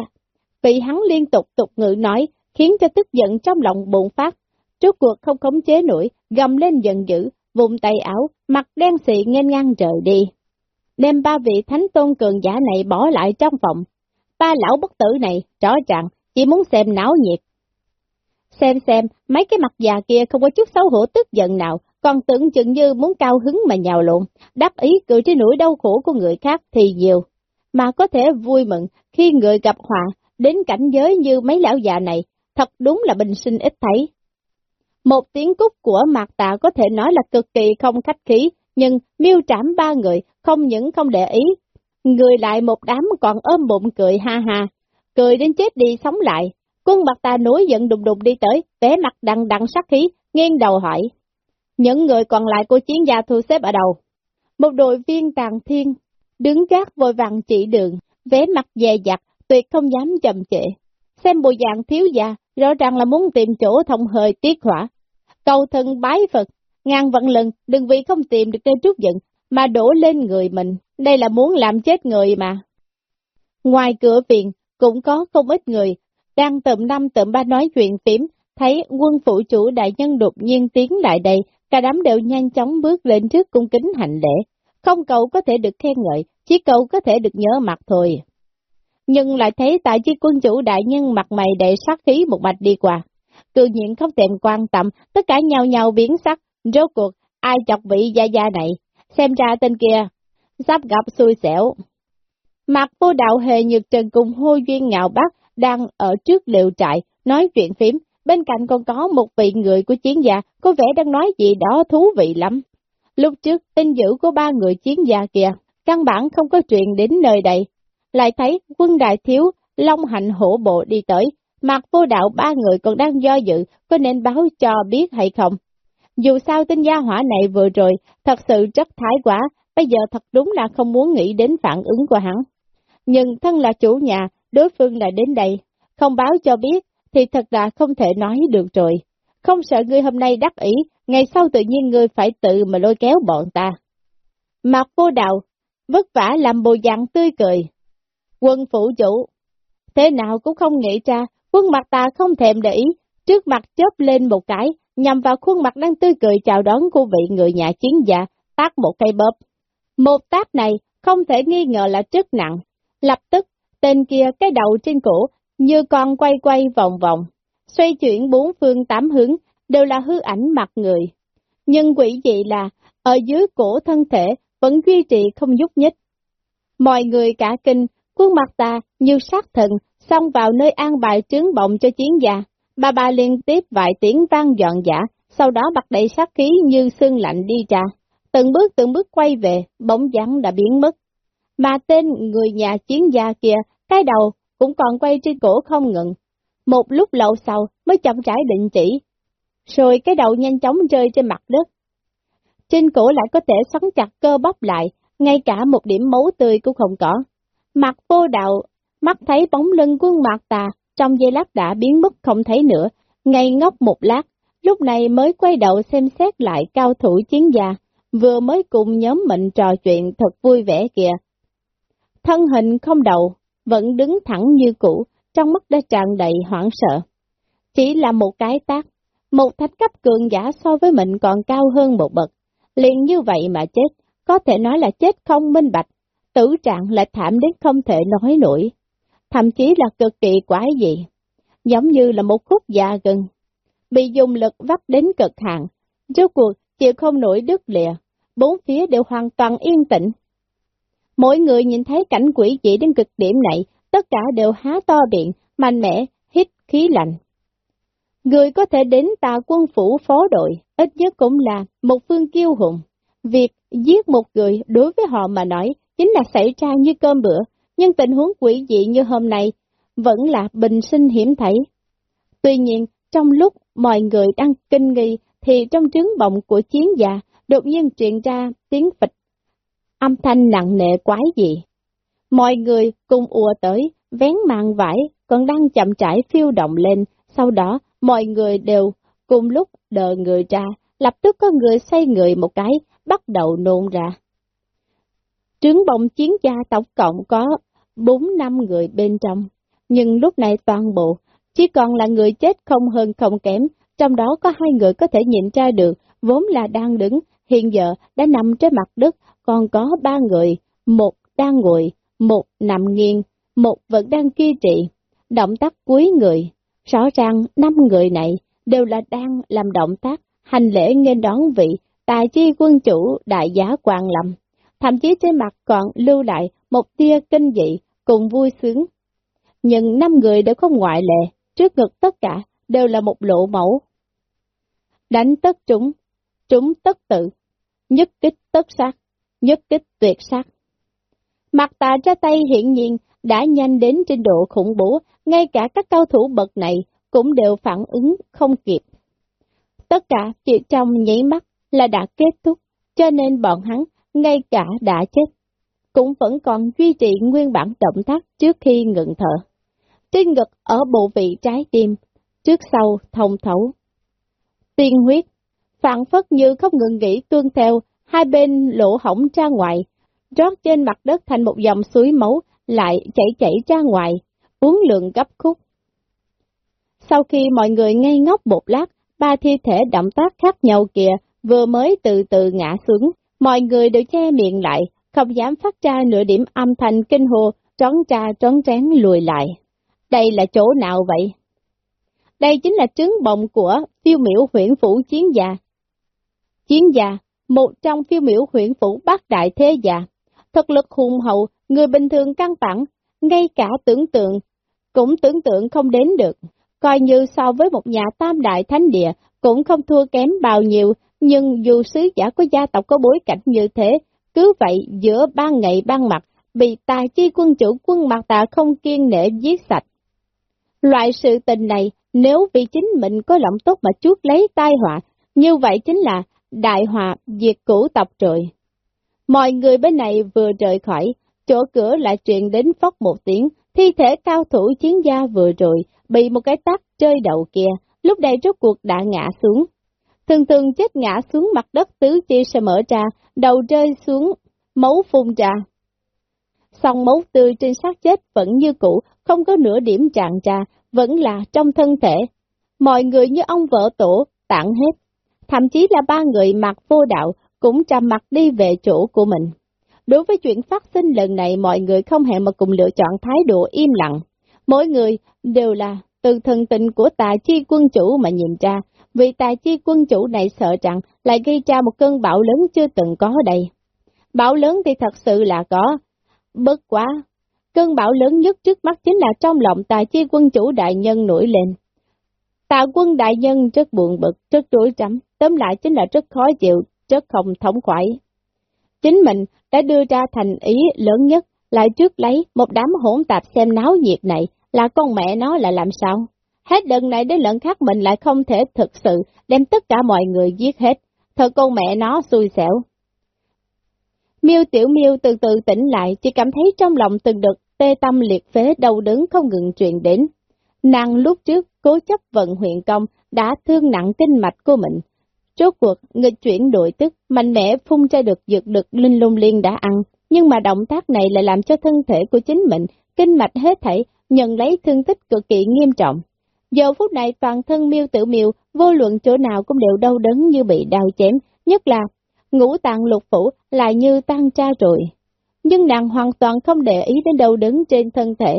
bị hắn liên tục tục ngữ nói, khiến cho tức giận trong lòng bụng phát. Trước cuộc không khống chế nổi, gầm lên giận dữ, vùng tay áo, mặt đen xị nghênh ngang trời đi. Đem ba vị thánh tôn cường giả này bỏ lại trong phòng. Ba lão bất tử này, rõ ràng, chỉ muốn xem náo nhiệt. Xem xem, mấy cái mặt già kia không có chút xấu hổ tức giận nào, còn tưởng chừng như muốn cao hứng mà nhào lộn, đáp ý cười trên nỗi đau khổ của người khác thì nhiều. Mà có thể vui mừng khi người gặp họa đến cảnh giới như mấy lão già này, thật đúng là bình sinh ít thấy. Một tiếng cúc của mạc tạ có thể nói là cực kỳ không khách khí, nhưng miêu trảm ba người không những không để ý, người lại một đám còn ôm bụng cười ha ha, cười đến chết đi sống lại. Quân bạc ta nối giận đùng đùng đi tới, vẻ mặt đằng đằng sắc khí, nghiêng đầu hỏi. Những người còn lại của chiến gia thu xếp ở đầu. Một đội viên tàn thiên, đứng gác vội vàng chỉ đường, vẻ mặt dè dặt, tuyệt không dám chậm trễ. Xem bộ dạng thiếu gia, rõ ràng là muốn tìm chỗ thông hơi tiết hỏa. Cầu thân bái Phật, ngàn vận lần, đừng vì không tìm được nơi trút giận, mà đổ lên người mình, đây là muốn làm chết người mà. Ngoài cửa viện, cũng có không ít người, đang tụm năm tụm ba nói chuyện phím, thấy quân phụ chủ đại nhân đột nhiên tiến lại đây, cả đám đều nhanh chóng bước lên trước cung kính hành lễ. Không cậu có thể được khen ngợi, chỉ cậu có thể được nhớ mặt thôi. Nhưng lại thấy tại chi quân chủ đại nhân mặt mày đầy sát khí một mạch đi qua. Cư nhiên không thèm quan tâm, tất cả nhau nhau biến sắc, rốt cuộc, ai chọc vị gia gia này, xem ra tên kia, sắp gặp xui xẻo. Mặt vô đạo hề nhược trần cùng hô duyên ngạo bắc đang ở trước liệu trại, nói chuyện phím, bên cạnh còn có một vị người của chiến gia, có vẻ đang nói gì đó thú vị lắm. Lúc trước, tin dữ của ba người chiến gia kia, căn bản không có chuyện đến nơi đây. Lại thấy quân đại thiếu, long hạnh hổ bộ đi tới, mặt vô đạo ba người còn đang do dự, có nên báo cho biết hay không. Dù sao tin gia hỏa này vừa rồi, thật sự rất thái quá, bây giờ thật đúng là không muốn nghĩ đến phản ứng của hắn. Nhưng thân là chủ nhà, đối phương lại đến đây, không báo cho biết, thì thật là không thể nói được rồi. Không sợ ngươi hôm nay đắc ý, ngày sau tự nhiên ngươi phải tự mà lôi kéo bọn ta. Mặt vô đạo, vất vả làm bồ dạng tươi cười. Quân phủ chủ, thế nào cũng không nghĩ ra, quân mặt ta không thèm để ý, trước mặt chớp lên một cái, nhằm vào khuôn mặt đang tươi cười chào đón của vị người nhà chiến giả, tác một cây bóp. Một tác này không thể nghi ngờ là chất nặng. Lập tức, tên kia cái đầu trên cổ, như con quay quay vòng vòng, xoay chuyển bốn phương tám hướng, đều là hư ảnh mặt người. Nhưng quỷ dị là, ở dưới cổ thân thể vẫn duy trì không nhúc nhích. Mọi người cả kinh, khuôn mặt ta như sát thần, xông vào nơi an bài trướng bọng cho chiến gia. Bà bà liên tiếp vài tiếng vang dọn giả, sau đó bật đầy sát khí như xương lạnh đi ra. Từng bước từng bước quay về, bóng dáng đã biến mất. Mà tên người nhà chiến gia kia, cái đầu cũng còn quay trên cổ không ngừng. Một lúc lâu sau mới chậm rãi định chỉ. Rồi cái đầu nhanh chóng rơi trên mặt đất. Trên cổ lại có thể xoắn chặt cơ bắp lại, ngay cả một điểm máu tươi cũng không có. Mặt vô đạo, mắt thấy bóng lưng quân mặt tà, trong giây lát đã biến mất không thấy nữa, ngay ngốc một lát, lúc này mới quay đầu xem xét lại cao thủ chiến gia, vừa mới cùng nhóm mình trò chuyện thật vui vẻ kìa. Thân hình không đầu, vẫn đứng thẳng như cũ, trong mắt đã tràn đầy hoảng sợ. Chỉ là một cái tác, một thánh cấp cường giả so với mình còn cao hơn một bậc, liền như vậy mà chết, có thể nói là chết không minh bạch, tử trạng lại thảm đến không thể nói nổi, thậm chí là cực kỳ quái dị, giống như là một khúc già gừng, bị dùng lực vắt đến cực hạn, rốt cuộc chịu không nổi đứt lìa, bốn phía đều hoàn toàn yên tĩnh. Mỗi người nhìn thấy cảnh quỷ dị đến cực điểm này, tất cả đều há to miệng, mạnh mẽ, hít khí lạnh. Người có thể đến tà quân phủ phó đội, ít nhất cũng là một phương kiêu hùng. Việc giết một người đối với họ mà nói chính là xảy ra như cơm bữa, nhưng tình huống quỷ dị như hôm nay vẫn là bình sinh hiểm thấy. Tuy nhiên, trong lúc mọi người đang kinh nghi thì trong trứng bọng của chiến gia đột nhiên truyền ra tiếng phịch. Âm thanh nặng nề quái dị. Mọi người cùng ùa tới, vén màn vải, còn đang chậm rãi phiêu động lên, sau đó mọi người đều cùng lúc đờ người ra, lập tức có người xoay người một cái, bắt đầu nôn ra. Trướng bồng chiến gia tổng cộng có 4 năm người bên trong, nhưng lúc này toàn bộ chỉ còn là người chết không hơn không kém, trong đó có hai người có thể nhìn ra được, vốn là đang đứng, hiện giờ đã nằm trên mặt đất, còn có ba người, một đang ngồi, một nằm nghiêng, một vẫn đang kia trì. Động tác cuối người, rõ ràng năm người này đều là đang làm động tác hành lễ nghênh đón vị tài chi quân chủ đại giá quan lâm. Thậm chí trên mặt còn lưu lại một tia kinh dị cùng vui sướng. Nhưng năm người đều không ngoại lệ, trước ngực tất cả đều là một lộ mẫu. Đánh tất trúng, trúng tất tự, nhất kích tất sát, nhất kích tuyệt sắc. Mặt tà ra tay hiện nhiên đã nhanh đến trình độ khủng bố, ngay cả các cao thủ bậc này cũng đều phản ứng không kịp. Tất cả chỉ trong nhảy mắt là đã kết thúc, cho nên bọn hắn ngay cả đã chết, cũng vẫn còn duy trì nguyên bản động tác trước khi ngừng thở. Trên ngực ở bộ vị trái tim, trước sau thông thấu. Tiên huyết, phản phất như không ngừng nghỉ tuân theo, hai bên lỗ hổng ra ngoài, rót trên mặt đất thành một dòng suối máu, lại chảy chảy ra ngoài, uống lượng gấp khúc. Sau khi mọi người ngây ngốc một lát, ba thi thể động tác khác nhau kìa, vừa mới từ từ ngã xuống, mọi người đều che miệng lại, không dám phát ra nửa điểm âm thanh kinh hồ, trón tra trón trán lùi lại. Đây là chỗ nào vậy? Đây chính là trứng bồng của phiêu miểu huyện phủ chiến gia. Chiến gia, một trong phiêu miểu huyện phủ bát đại thế già, Thực lực hùng hậu, người bình thường căn bản, ngay cả tưởng tượng, cũng tưởng tượng không đến được. Coi như so với một nhà tam đại thánh địa, cũng không thua kém bao nhiêu, nhưng dù sứ giả của gia tộc có bối cảnh như thế, cứ vậy giữa ban ngày ban mặt, bị tài chi quân chủ quân mặt tà không kiên nể giết sạch. Loại sự tình này, nếu vì chính mình có lòng tốt mà chuốt lấy tai họa, như vậy chính là đại họa diệt cửu tộc trời. Mọi người bên này vừa rời khỏi, chỗ cửa lại truyền đến phóc một tiếng, thi thể cao thủ chiến gia vừa rồi, bị một cái tắt rơi đầu kia, lúc đây rốt cuộc đã ngã xuống. Thường thường chết ngã xuống mặt đất tứ chi sẽ mở ra, đầu rơi xuống, máu phun ra. Song máu tươi trên xác chết vẫn như cũ, không có nửa điểm tràn ra, vẫn là trong thân thể. Mọi người như ông vợ tổ, tặng hết. Thậm chí là ba người mặc vô đạo, cũng trầm mặt đi về chỗ của mình. Đối với chuyện phát sinh lần này, mọi người không hẹn mà cùng lựa chọn thái độ im lặng. Mỗi người đều là từ thần tình của tài chi quân chủ mà nhìn ra, vì tài chi quân chủ này sợ rằng lại gây ra một cơn bão lớn chưa từng có đây. Bão lớn thì thật sự là có, bất quá. Cơn bão lớn nhất trước mắt chính là trong lòng tài chi quân chủ đại nhân nổi lên. Tạ quân đại nhân rất buồn bực, rất rối rắm, tóm lại chính là rất khó chịu, rất không thống khoái. Chính mình đã đưa ra thành ý lớn nhất, lại trước lấy một đám hỗn tạp xem náo nhiệt này, là con mẹ nó là làm sao? Hết lần này đến lần khác mình lại không thể thực sự đem tất cả mọi người giết hết, thật con mẹ nó xui xẻo. Miêu Tiểu Miêu từ từ tỉnh lại, chỉ cảm thấy trong lòng từng đợt tê tâm liệt phế đau đớn không ngừng truyền đến. Nàng lúc trước cố chấp vận huyện công đã thương nặng kinh mạch của mình. Rốt cuộc, nghịch chuyển đội tức, mạnh mẽ phun ra được dược lực linh lung liên đã ăn, nhưng mà động tác này lại làm cho thân thể của chính mình, kinh mạch hết thảy, nhận lấy thương tích cực kỳ nghiêm trọng. Giờ phút này toàn thân miêu tự miêu, vô luận chỗ nào cũng đều đau đớn như bị đau chém, nhất là ngũ tạng lục phủ lại như tan tra rồi. Nhưng nàng hoàn toàn không để ý đến đau đớn trên thân thể,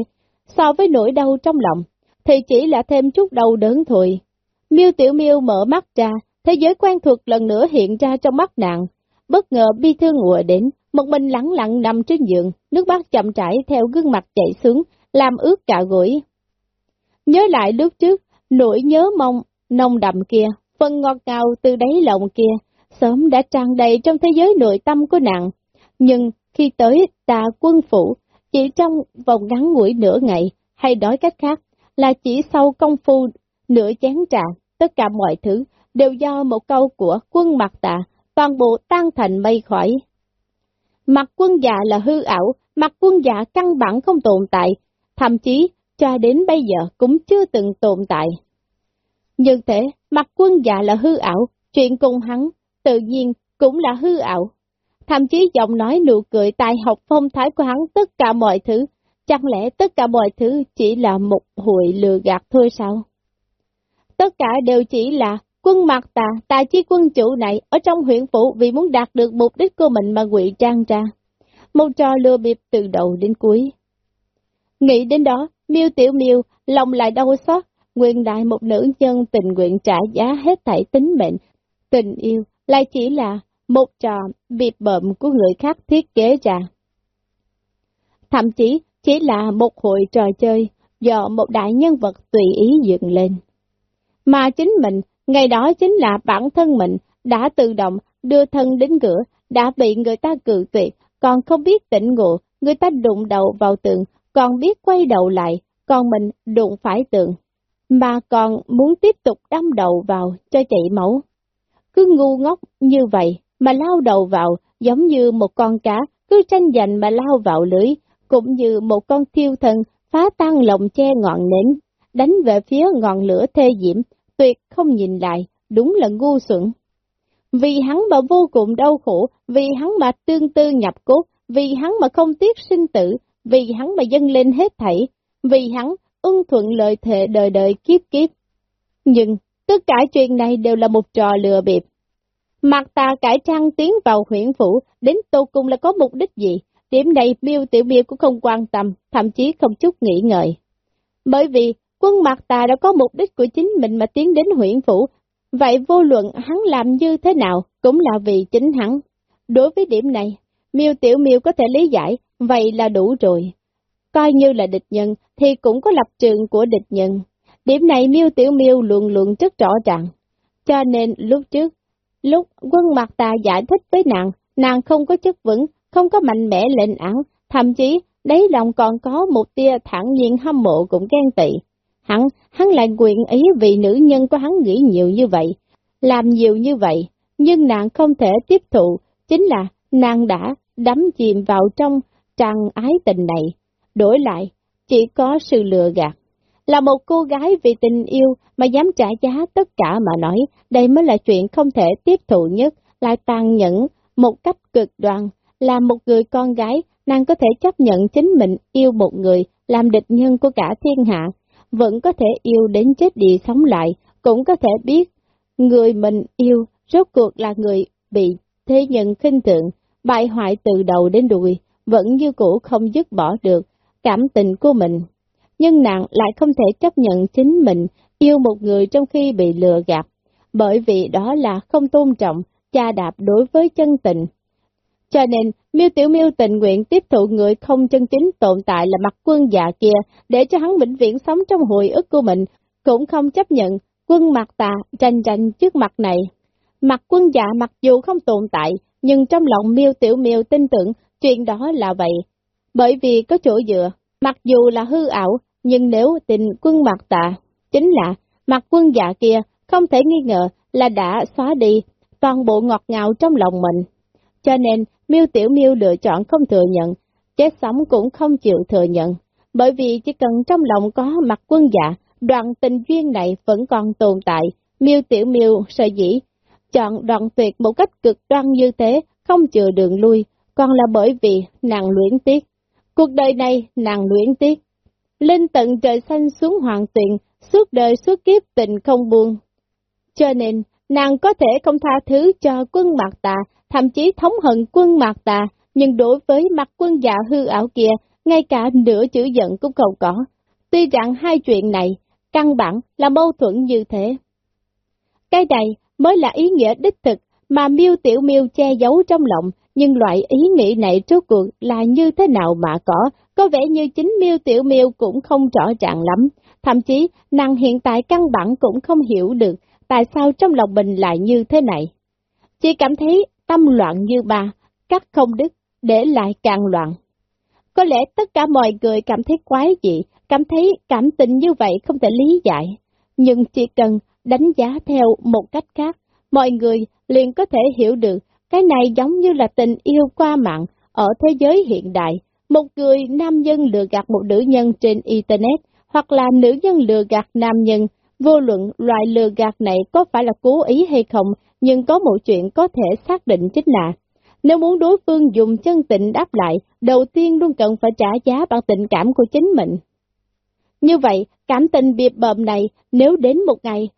so với nỗi đau trong lòng, thì chỉ là thêm chút đau đớn thôi. Miêu Tiểu Miêu mở mắt ra, thế giới quen thuộc lần nữa hiện ra trong mắt nàng. Bất ngờ bi thương ùa đến, một mình lặng lặng nằm trên giường, nước mắt chậm rãi theo gương mặt chảy xuống, làm ướt cả gối. Nhớ lại lúc trước, nỗi nhớ mong, nồng đậm kia, phần ngọt ngào từ đáy lòng kia, sớm đã tràn đầy trong thế giới nội tâm của nàng. Nhưng khi tới tà quân phủ, chỉ trong vòng ngắn ngủi nửa ngày, hay nói cách khác, là chỉ sau công phu nửa chén trà, tất cả mọi thứ đều do một câu của quân mặt tà, toàn bộ tan thành mây khỏi. Mặt quân dạ là hư ảo, mặt quân dạ căn bản không tồn tại, thậm chí cho đến bây giờ cũng chưa từng tồn tại. Như thế, mặt quân dạ là hư ảo, chuyện cùng hắn tự nhiên cũng là hư ảo. Thậm chí giọng nói nụ cười tài học phong thái của hắn tất cả mọi thứ, chẳng lẽ tất cả mọi thứ chỉ là một hội lừa gạt thôi sao? Tất cả đều chỉ là quân mặt tà, tà chi quân chủ này ở trong huyện phủ vì muốn đạt được mục đích của mình mà ngụy trang ra. Một trò lừa bịp từ đầu đến cuối. Nghĩ đến đó, miêu tiểu miêu, lòng lại đau xót, nguyên đại một nữ nhân tình nguyện trả giá hết thảy tính mệnh, tình yêu, lại chỉ là một trò bịp bợm của người khác thiết kế ra. Thậm chí chỉ là một hội trò chơi do một đại nhân vật tùy ý dựng lên. Mà chính mình, ngày đó chính là bản thân mình đã tự động đưa thân đến cửa, đã bị người ta cự tuyệt, còn không biết tỉnh ngộ, người ta đụng đầu vào tường, còn biết quay đầu lại, còn mình đụng phải tường, mà còn muốn tiếp tục đâm đầu vào cho chạy máu. Cứ ngu ngốc như vậy mà lao đầu vào giống như một con cá cứ tranh giành mà lao vào lưới, cũng như một con thiêu thần phá tan lồng che ngọn nến, đánh về phía ngọn lửa thê diễm, tuyệt không nhìn lại, đúng là ngu xuẩn. Vì hắn mà vô cùng đau khổ, vì hắn mà tương tư nhập cốt, vì hắn mà không tiếc sinh tử, vì hắn mà dâng lên hết thảy, vì hắn ưng thuận lợi thệ đời đời kiếp kiếp. Nhưng, tất cả chuyện này đều là một trò lừa bịp. Mặt ta cải trang tiến vào huyện phủ, đến tô cung là có mục đích gì? Điểm này miêu tiểu miêu cũng không quan tâm, thậm chí không chút nghĩ ngợi. Bởi vì, quân mặt tà đã có mục đích của chính mình mà tiến đến huyện phủ, vậy vô luận hắn làm như thế nào cũng là vì chính hắn. Đối với điểm này, miêu tiểu miêu có thể lý giải, vậy là đủ rồi. Coi như là địch nhân thì cũng có lập trường của địch nhân. Điểm này miêu tiểu miêu luận luận rất rõ ràng. Cho nên lúc trước, lúc quân mặt tà giải thích với nàng, nàng không có chất vững, không có mạnh mẽ lên án, thậm chí đấy lòng còn có một tia thẳng nhiên hâm mộ cũng ghen tị. Hắn, hắn lại quyền ý vì nữ nhân của hắn nghĩ nhiều như vậy, làm nhiều như vậy, nhưng nàng không thể tiếp thụ, chính là nàng đã đắm chìm vào trong trăng ái tình này, đổi lại, chỉ có sự lừa gạt. Là một cô gái vì tình yêu mà dám trả giá tất cả mà nói, đây mới là chuyện không thể tiếp thụ nhất, lại tàn nhẫn một cách cực đoan. Là một người con gái, nàng có thể chấp nhận chính mình yêu một người, làm địch nhân của cả thiên hạ, vẫn có thể yêu đến chết đi sống lại, cũng có thể biết người mình yêu rốt cuộc là người bị thế nhân khinh thượng bại hoại từ đầu đến đuôi, vẫn như cũ không dứt bỏ được cảm tình của mình. Nhưng nàng lại không thể chấp nhận chính mình yêu một người trong khi bị lừa gạt, bởi vì đó là không tôn trọng, cha đạp đối với chân tình. Cho nên, miêu Tiểu miêu tình nguyện tiếp thụ người không chân chính tồn tại là mặt quân già kia, để cho hắn vĩnh viễn sống trong hồi ức của mình, cũng không chấp nhận quân mặt tà tranh tranh trước mặt này. Mặt quân dạ mặc dù không tồn tại, nhưng trong lòng miêu Tiểu miêu tin tưởng chuyện đó là vậy. Bởi vì có chỗ dựa, mặc dù là hư ảo, nhưng nếu tình quân mặt tà, chính là mặt quân dạ kia, không thể nghi ngờ là đã xóa đi toàn bộ ngọt ngào trong lòng mình. Cho nên, miêu Tiểu miêu lựa chọn không thừa nhận, chết sống cũng không chịu thừa nhận, bởi vì chỉ cần trong lòng có mặt quân dạ, đoạn tình duyên này vẫn còn tồn tại, miêu Tiểu miêu sợ dĩ, chọn đoạn tuyệt một cách cực đoan như thế, không chừa đường lui, còn là bởi vì nàng luyến tiếc. Cuộc đời này nàng luyến tiếc. Lên tận trời xanh xuống hoàng tuyền, suốt đời suốt kiếp tình không buông. Cho nên, nàng có thể không tha thứ cho quân mạc tà, thậm chí thống hận quân mạc tà, nhưng đối với mặt quân dạ hư ảo kia, ngay cả nửa chữ giận cũng không có. Tuy rằng hai chuyện này, căn bản là mâu thuẫn như thế. Cái này mới là ý nghĩa đích thực mà miêu tiểu miêu che giấu trong lòng, nhưng loại ý nghĩ này trước cuộc là như thế nào mà có, có vẻ như chính miêu tiểu miêu cũng không rõ ràng lắm, thậm chí nàng hiện tại căn bản cũng không hiểu được tại sao trong lòng mình lại như thế này. Chỉ cảm thấy tâm loạn như bà, cắt không đứt, để lại càng loạn. Có lẽ tất cả mọi người cảm thấy quái dị, cảm thấy cảm tình như vậy không thể lý giải, nhưng chỉ cần đánh giá theo một cách khác, mọi người liền có thể hiểu được cái này giống như là tình yêu qua mạng ở thế giới hiện đại. Một người nam nhân lừa gạt một nữ nhân trên Internet, hoặc là nữ nhân lừa gạt nam nhân, vô luận loại lừa gạt này có phải là cố ý hay không, nhưng có một chuyện có thể xác định chính là, nếu muốn đối phương dùng chân tình đáp lại, đầu tiên luôn cần phải trả giá bằng tình cảm của chính mình. Như vậy, cảm tình biệt bợm này, nếu đến một ngày,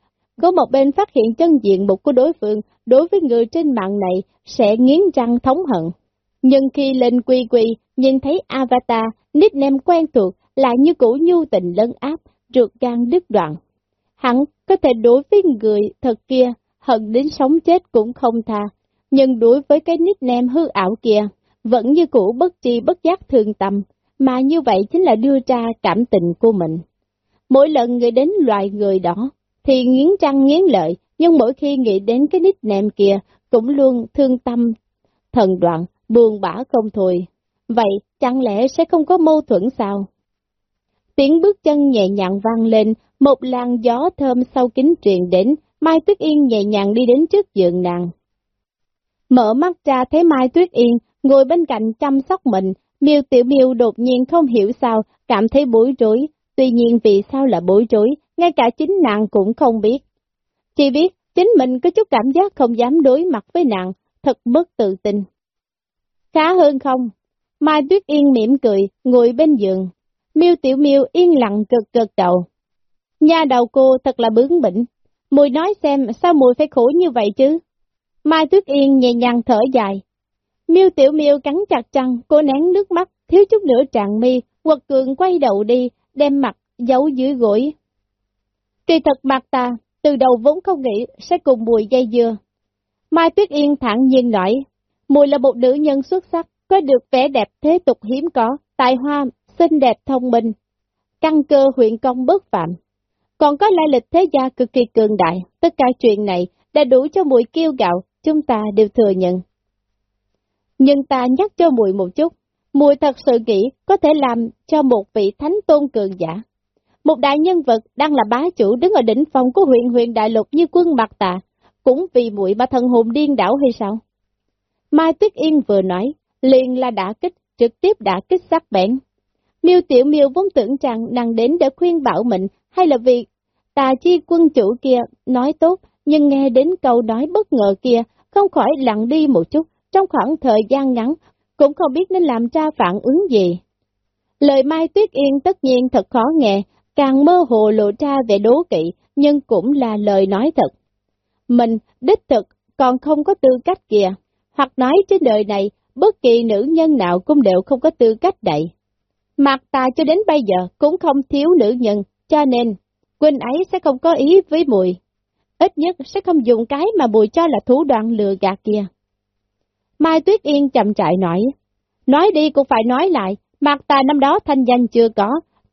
có một bên phát hiện chân diện mục của đối phương, đối với người trên mạng này sẽ nghiến răng thống hận. Nhưng khi lên quy quy, nhìn thấy avatar, nickname quen thuộc, lại như cũ nhu tình lân áp, trượt gan đứt đoạn. Hắn có thể đối với người thật kia, hận đến sống chết cũng không tha, nhưng đối với cái nickname hư ảo kia, vẫn như cũ bất chi bất giác thương tâm, mà như vậy chính là đưa ra cảm tình của mình. Mỗi lần người đến loài người đó, thì nghiến răng nghiến lợi, nhưng mỗi khi nghĩ đến cái nickname kia, cũng luôn thương tâm, thần đoạn, buồn bã không thôi. Vậy, chẳng lẽ sẽ không có mâu thuẫn sao? Tiếng bước chân nhẹ nhàng vang lên, một làn gió thơm sau kính truyền đến, Mai Tuyết Yên nhẹ nhàng đi đến trước giường nàng. Mở mắt ra thấy Mai Tuyết Yên, ngồi bên cạnh chăm sóc mình, miêu tiểu miêu đột nhiên không hiểu sao, cảm thấy bối rối, tuy nhiên vì sao là bối rối, ngay cả chính nàng cũng không biết. Chỉ biết chính mình có chút cảm giác không dám đối mặt với nàng, thật mất tự tin. Khá hơn không? Mai Tuyết Yên mỉm cười, ngồi bên giường. Miêu Tiểu Miêu yên lặng cực cực đầu. Nhà đầu cô thật là bướng bỉnh. Mùi nói xem sao mùi phải khổ như vậy chứ? Mai Tuyết Yên nhẹ nhàng thở dài. Miêu Tiểu Miêu cắn chặt răng, cô nén nước mắt, thiếu chút nữa trạng mi, quật cường quay đầu đi, đem mặt giấu dưới gối. Kỳ thật mặt ta, từ đầu vốn không nghĩ sẽ cùng mùi dây dưa. Mai Tuyết Yên thẳng nhiên nói, mùi là một nữ nhân xuất sắc, có được vẻ đẹp thế tục hiếm có, tài hoa, xinh đẹp thông minh, căn cơ huyện công bất phạm. Còn có lai lịch thế gia cực kỳ cường đại, tất cả chuyện này đã đủ cho mùi kiêu gạo, chúng ta đều thừa nhận. Nhưng ta nhắc cho mùi một chút, mùi thật sự nghĩ có thể làm cho một vị thánh tôn cường giả. Một đại nhân vật đang là bá chủ đứng ở đỉnh phòng của huyện huyện đại lục như quân bạc tà, cũng vì muội mà thần hồn điên đảo hay sao? Mai Tuyết Yên vừa nói, liền là đã kích, trực tiếp đã kích sắc bén. Miêu Tiểu Miêu vốn tưởng rằng nàng đến để khuyên bảo mình, hay là việc tà chi quân chủ kia nói tốt, nhưng nghe đến câu nói bất ngờ kia, không khỏi lặng đi một chút, trong khoảng thời gian ngắn, cũng không biết nên làm ra phản ứng gì. Lời Mai Tuyết Yên tất nhiên thật khó nghe, càng mơ hồ lộ ra về đố kỵ, nhưng cũng là lời nói thật. Mình, đích thực, còn không có tư cách kìa, hoặc nói trên đời này, bất kỳ nữ nhân nào cũng đều không có tư cách đậy. Mặt ta cho đến bây giờ cũng không thiếu nữ nhân, cho nên, Quỳnh ấy sẽ không có ý với Mùi. Ít nhất sẽ không dùng cái mà Mùi cho là thủ đoạn lừa gạt kia. Mai Tuyết Yên chậm chạy nói, nói đi cũng phải nói lại, mặt ta năm đó thanh danh chưa có,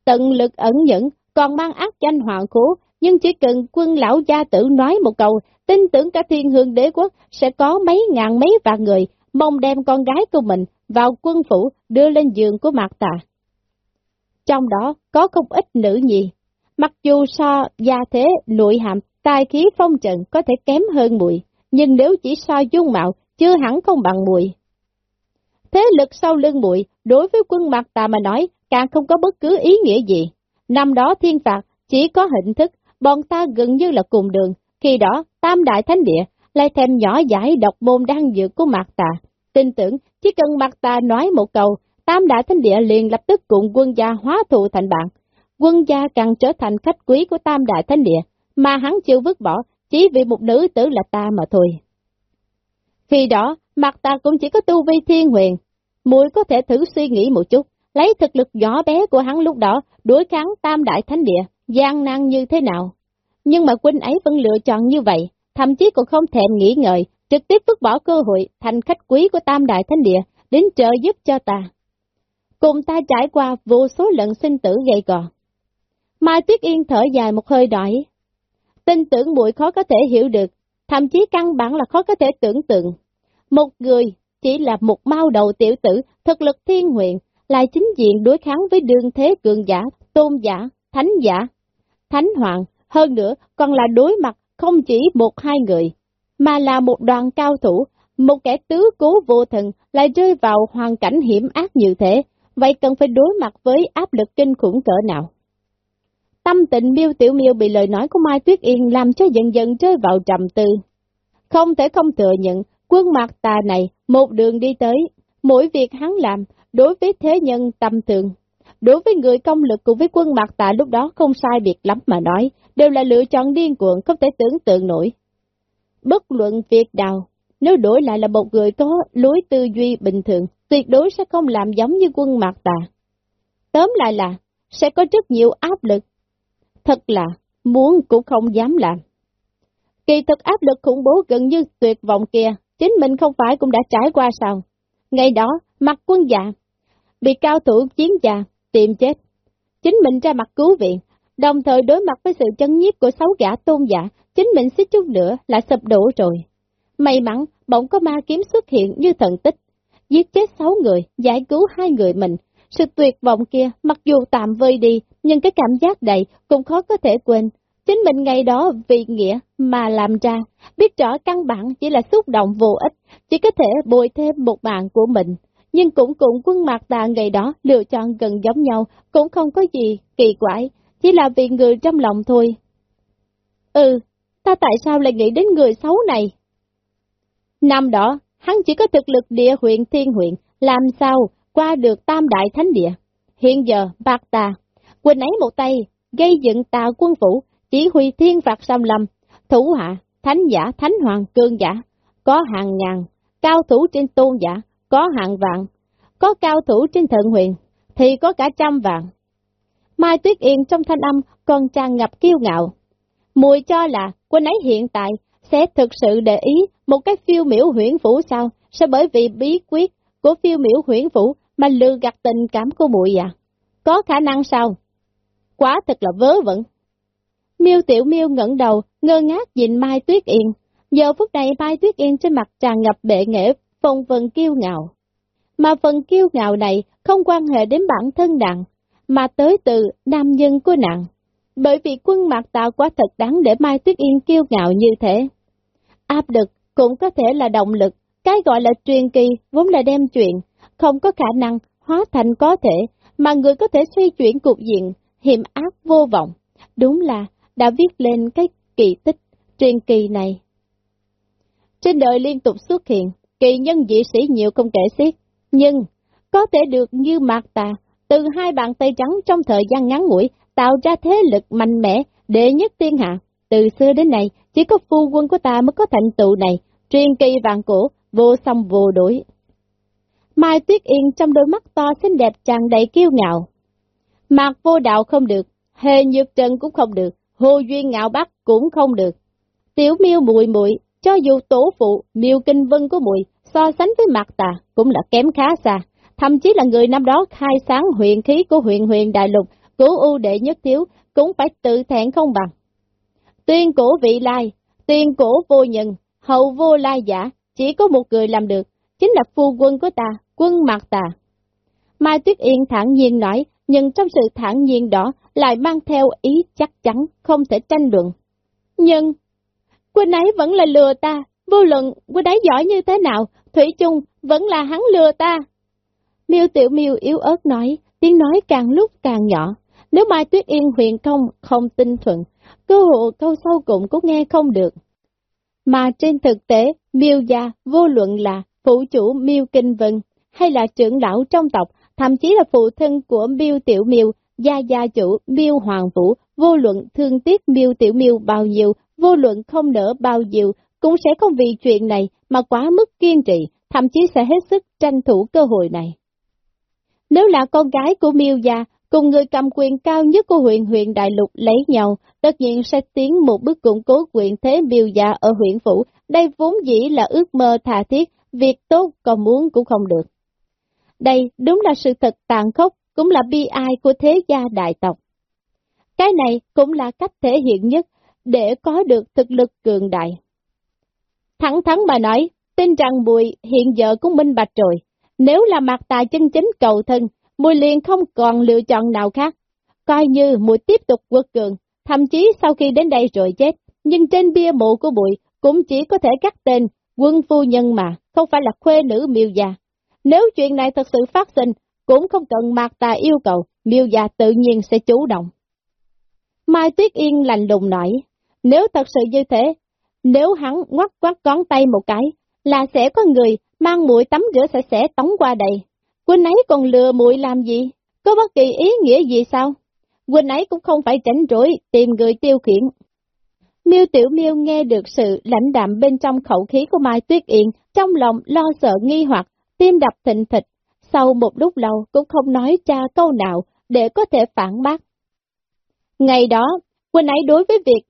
tận lực ẩn nhẫn, còn mang ác danh hoàng khố, nhưng chỉ cần quân lão gia tử nói một câu, tin tưởng cả thiên hương đế quốc sẽ có mấy ngàn mấy vạn người, mong đem con gái của mình vào quân phủ đưa lên giường của Mạc Tà. Trong đó có không ít nữ nhi, mặc dù so gia thế, nội hàm, tài khí phong trần có thể kém hơn mùi, nhưng nếu chỉ so dung mạo, chưa hẳn không bằng mùi. Thế lực sau lưng mùi, đối với quân mặt Tà mà nói, càng không có bất cứ ý nghĩa gì. Năm đó thiên phạt chỉ có hình thức, bọn ta gần như là cùng đường, khi đó tam đại thánh địa lại thêm nhỏ giải độc môn đang dược của mặt Tà. Tin tưởng, chỉ cần mặt Tà nói một câu, tam đại thánh địa liền lập tức cùng quân gia hóa thù thành bạn. Quân gia càng trở thành khách quý của tam đại thánh địa, mà hắn chưa vứt bỏ, chỉ vì một nữ tử là ta mà thôi. Khi đó, mặt ta cũng chỉ có tu vi thiên huyền, muội có thể thử suy nghĩ một chút, lấy thực lực nhỏ bé của hắn lúc đó, đối kháng tam đại thánh địa, gian nan như thế nào. Nhưng mà quân ấy vẫn lựa chọn như vậy, thậm chí còn không thèm nghĩ ngợi, trực tiếp vứt bỏ cơ hội thành khách quý của tam đại thánh địa, đến trợ giúp cho ta. Cùng ta trải qua vô số lần sinh tử gây gò. Mai Tuyết Yên thở dài một hơi đỏi. Tin tưởng muội khó có thể hiểu được, thậm chí căn bản là khó có thể tưởng tượng. Một người chỉ là một mau đầu tiểu tử, thực lực thiên huyền, lại chính diện đối kháng với đường thế cường giả, tôn giả, thánh giả, thánh hoàng, hơn nữa còn là đối mặt không chỉ một hai người, mà là một đoàn cao thủ, một kẻ tứ cố vô thần lại rơi vào hoàn cảnh hiểm ác như thế, vậy cần phải đối mặt với áp lực kinh khủng cỡ nào. Tâm tình miêu tiểu miêu bị lời nói của Mai Tuyết Yên làm cho dần dần rơi vào trầm tư. Không thể không thừa nhận, quân mặt tà này một đường đi tới, mỗi việc hắn làm đối với thế nhân tâm thường. Đối với người công lực cùng với quân mặt tà lúc đó không sai biệt lắm mà nói, đều là lựa chọn điên cuồng không thể tưởng tượng nổi. Bất luận việc đào nếu đổi lại là một người có lối tư duy bình thường, tuyệt đối sẽ không làm giống như quân mặt tà. Tóm lại là, sẽ có rất nhiều áp lực. Thật là, muốn cũng không dám làm. Kỳ thực áp lực khủng bố gần như tuyệt vọng kia, chính mình không phải cũng đã trải qua sao. Ngày đó, mặt quân dạ, bị cao thủ chiến già, tìm chết. Chính mình ra mặt cứu viện, đồng thời đối mặt với sự chấn nhiếp của sáu gã tôn giả, chính mình xích chút nữa là sập đổ rồi. May mắn, bỗng có ma kiếm xuất hiện như thần tích, giết chết sáu người, giải cứu hai người mình. Sự tuyệt vọng kia, mặc dù tạm vơi đi, nhưng cái cảm giác đầy cũng khó có thể quên. Chính mình ngày đó vì nghĩa mà làm ra, biết rõ căn bản chỉ là xúc động vô ích, chỉ có thể bồi thêm một bạn của mình, nhưng cũng cùng quân mạc tà ngày đó lựa chọn gần giống nhau, cũng không có gì kỳ quái, chỉ là vì người trong lòng thôi. Ừ, ta tại sao lại nghĩ đến người xấu này? Năm đó, hắn chỉ có thực lực địa huyện thiên huyện, làm sao qua được tam đại thánh địa. Hiện giờ, bạc tà, quỳnh ấy một tay, gây dựng tà quân phủ, chỉ huy thiên phạt xâm lâm, thủ hạ, thánh giả, thánh hoàng, cương giả, có hàng ngàn, cao thủ trên tôn giả, có hàng vạn, có cao thủ trên thượng huyền thì có cả trăm vạn. Mai Tuyết Yên trong thanh âm còn tràn ngập kiêu ngạo. Mùi cho là quân ấy hiện tại sẽ thực sự để ý một cái phiêu miểu huyển phủ sao, sẽ bởi vì bí quyết của phiêu miểu huyển phủ mà lừa gạt tình cảm của muội à? Có khả năng sao? Quá thật là vớ vẩn. Miêu Tiểu Miêu ngẩng đầu, ngơ ngác nhìn Mai Tuyết Yên. Giờ phút này Mai Tuyết Yên trên mặt tràn ngập bệ nghệ, phong vần kiêu ngạo. Mà phần kiêu ngạo này không quan hệ đến bản thân nàng, mà tới từ nam nhân của nàng. Bởi vì quân mặt tạo quá thật đáng để Mai Tuyết Yên kiêu ngạo như thế. Áp lực cũng có thể là động lực, cái gọi là truyền kỳ vốn là đem chuyện, không có khả năng hóa thành có thể, mà người có thể xoay chuyển cục diện, hiểm ác vô vọng. Đúng là đã viết lên cái kỳ tích truyền kỳ này. Trên đời liên tục xuất hiện, kỳ nhân dị sĩ nhiều không kể xiết, nhưng có thể được như mạc tà, từ hai bàn tay trắng trong thời gian ngắn ngủi, tạo ra thế lực mạnh mẽ, đệ nhất thiên hạ. Từ xưa đến nay, chỉ có phu quân của ta mới có thành tựu này, truyền kỳ vàng cổ, vô song vô đối. Mai Tuyết Yên trong đôi mắt to xinh đẹp tràn đầy kiêu ngạo. Mạc vô đạo không được, hề nhược trần cũng không được, hồ duyên ngạo bắc cũng không được. Tiểu miêu mùi mùi, cho dù tổ phụ, miêu kinh vân của mùi, so sánh với Mạc tà, cũng là kém khá xa. Thậm chí là người năm đó khai sáng huyền khí của huyện huyền đại lục, cứu ưu đệ nhất thiếu, cũng phải tự thẹn không bằng. Tuyên cổ vị lai, tuyên cổ vô nhân, hậu vô lai giả, chỉ có một người làm được, chính là phu quân của ta, quân mạc tà. Mai Tuyết Yên thản nhiên nói, nhưng trong sự thản nhiên đó lại mang theo ý chắc chắn, không thể tranh luận. Nhưng, quân ấy vẫn là lừa ta, vô luận quân ấy giỏi như thế nào, Thủy chung vẫn là hắn lừa ta. Miêu Tiểu Miêu yếu ớt nói, tiếng nói càng lúc càng nhỏ. Nếu Mai Tuyết Yên huyền công không tinh thuận, cơ hộ câu sau cùng cũng nghe không được. Mà trên thực tế, Miêu gia vô luận là phụ chủ Miêu Kinh Vân hay là trưởng lão trong tộc, thậm chí là phụ thân của Miêu Tiểu Miêu, gia gia chủ Miêu Hoàng Vũ, vô luận thương tiếc Miêu Tiểu Miêu bao nhiêu, vô luận không nỡ bao nhiêu, cũng sẽ không vì chuyện này mà quá mức kiên trì, thậm chí sẽ hết sức tranh thủ cơ hội này. Nếu là con gái của Miêu gia, cùng người cầm quyền cao nhất của huyện huyện Đại Lục lấy nhau, tất nhiên sẽ tiến một bước củng cố quyền thế Miêu gia ở huyện phủ, đây vốn dĩ là ước mơ thà thiết, việc tốt còn muốn cũng không được. Đây đúng là sự thật tàn khốc, cũng là bi ai của thế gia đại tộc. Cái này cũng là cách thể hiện nhất để có được thực lực cường đại. Thẳng thắn mà nói, tin rằng Bùi hiện giờ cũng minh bạch rồi. Nếu là mặt tài chân chính cầu thân, Mùi liền không còn lựa chọn nào khác. Coi như Mùi tiếp tục quật cường, thậm chí sau khi đến đây rồi chết, nhưng trên bia mộ của Bùi cũng chỉ có thể cắt tên quân phu nhân mà, không phải là khuê nữ miêu già. Nếu chuyện này thật sự phát sinh, cũng không cần mạc tà yêu cầu, miêu già tự nhiên sẽ chủ động. Mai Tuyết Yên lành lùng nói, nếu thật sự như thế, nếu hắn ngoắt quát ngón tay một cái, là sẽ có người mang mũi tắm rửa sạch sẽ tống qua đây. Quỳnh ấy còn lừa muội làm gì? Có bất kỳ ý nghĩa gì sao? Quỳnh ấy cũng không phải tránh rỗi tìm người tiêu khiển. Miêu Tiểu Miêu nghe được sự lãnh đạm bên trong khẩu khí của Mai Tuyết Yên, trong lòng lo sợ nghi hoặc, tim đập thịnh thịt. Sau một lúc lâu cũng không nói ra câu nào để có thể phản bác. Ngày đó, Quỳnh ấy đối với việc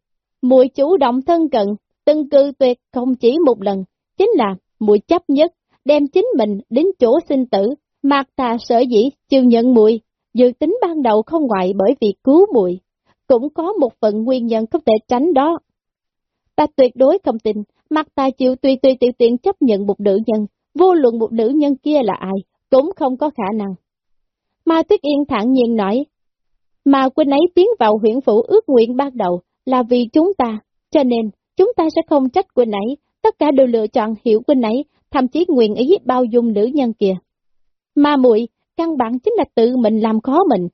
muội chủ động thân cận, từng cư tuyệt không chỉ một lần, chính là muội chấp nhất, đem chính mình đến chỗ sinh tử, mạc tà sở dĩ chịu nhận muội dự tính ban đầu không ngoại bởi vì cứu muội cũng có một phần nguyên nhân không thể tránh đó. Ta tuyệt đối không tin, mặc tà chịu tùy tùy tiểu tiện chấp nhận một nữ nhân, vô luận một nữ nhân kia là ai, cũng không có khả năng. Mà Tuyết Yên thản nhiên nói, mà quân ấy tiến vào huyện phủ ước nguyện ban đầu là vì chúng ta, cho nên chúng ta sẽ không trách quân ấy, tất cả đều lựa chọn hiểu quân ấy, thậm chí nguyện ý bao dung nữ nhân kia. Mà muội căn bản chính là tự mình làm khó mình.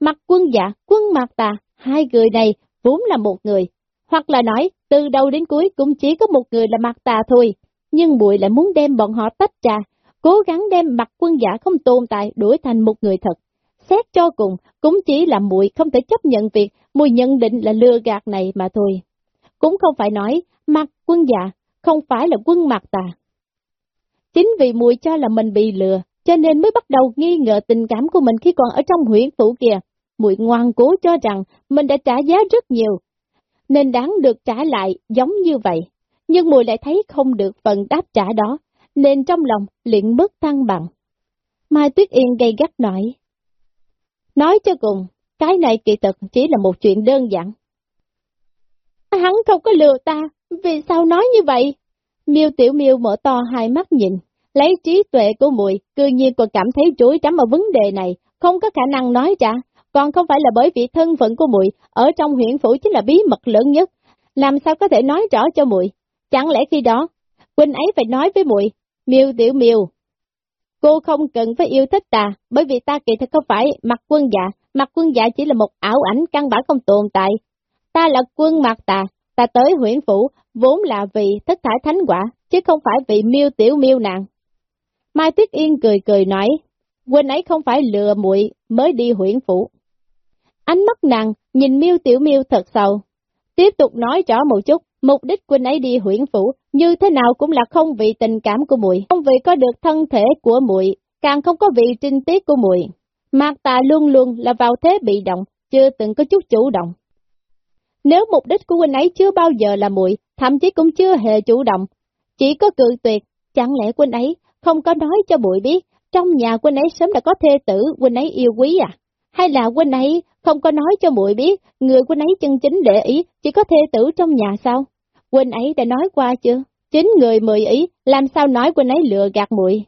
Mặt quân dạ, quân mặt tà, hai người này vốn là một người. Hoặc là nói, từ đầu đến cuối cũng chỉ có một người là mặt tà thôi. Nhưng bụi lại muốn đem bọn họ tách ra, cố gắng đem mặt quân giả không tồn tại đuổi thành một người thật. Xét cho cùng, cũng chỉ là muội không thể chấp nhận việc mùi nhận định là lừa gạt này mà thôi. Cũng không phải nói mặt quân giả không phải là quân mặt tà. Chính vì muội cho là mình bị lừa, cho nên mới bắt đầu nghi ngờ tình cảm của mình khi còn ở trong huyện phủ kìa. mùi ngoan cố cho rằng mình đã trả giá rất nhiều, nên đáng được trả lại giống như vậy. Nhưng mùi lại thấy không được phần đáp trả đó, nên trong lòng liền mất thăng bằng. Mai Tuyết Yên gây gắt nói. Nói cho cùng, cái này kỳ thực chỉ là một chuyện đơn giản. Hắn không có lừa ta, vì sao nói như vậy? Miêu Tiểu Miêu mở to hai mắt nhìn, lấy trí tuệ của mùi cư nhiên còn cảm thấy chuối rắm ở vấn đề này, không có khả năng nói ra, còn không phải là bởi vì thân phận của muội ở trong huyện phủ chính là bí mật lớn nhất, làm sao có thể nói rõ cho muội? Chẳng lẽ khi đó, huynh ấy phải nói với muội, Miêu Tiểu Miêu, cô không cần phải yêu thích ta, bởi vì ta kỳ thật không phải mặt quân dạ, mặt quân dạ chỉ là một ảo ảnh căn bản không tồn tại. Ta là quân mặt tà, ta tới huyện phủ vốn là vì thất thải thánh quả, chứ không phải vì miêu tiểu miêu nàng. Mai Tuyết Yên cười cười nói, huynh ấy không phải lừa muội mới đi huyện phủ. Ánh mắt nàng nhìn miêu tiểu miêu thật sâu, tiếp tục nói rõ một chút, mục đích Quỳnh ấy đi huyện phủ như thế nào cũng là không vì tình cảm của muội, không vì có được thân thể của muội, càng không có vị trinh tiết của muội. Mạc tà luôn luôn là vào thế bị động, chưa từng có chút chủ động. Nếu mục đích của Quỳnh ấy chưa bao giờ là muội, thậm chí cũng chưa hề chủ động, chỉ có cự tuyệt, chẳng lẽ Quỳnh ấy không có nói cho muội biết, trong nhà Quỳnh ấy sớm đã có thê tử, Quỳnh ấy yêu quý à? Hay là huynh ấy không có nói cho muội biết, người huynh ấy chân chính để ý, chỉ có thê tử trong nhà sao? Huynh ấy đã nói qua chưa? Chính người mười ý, làm sao nói huynh ấy lừa gạt muội?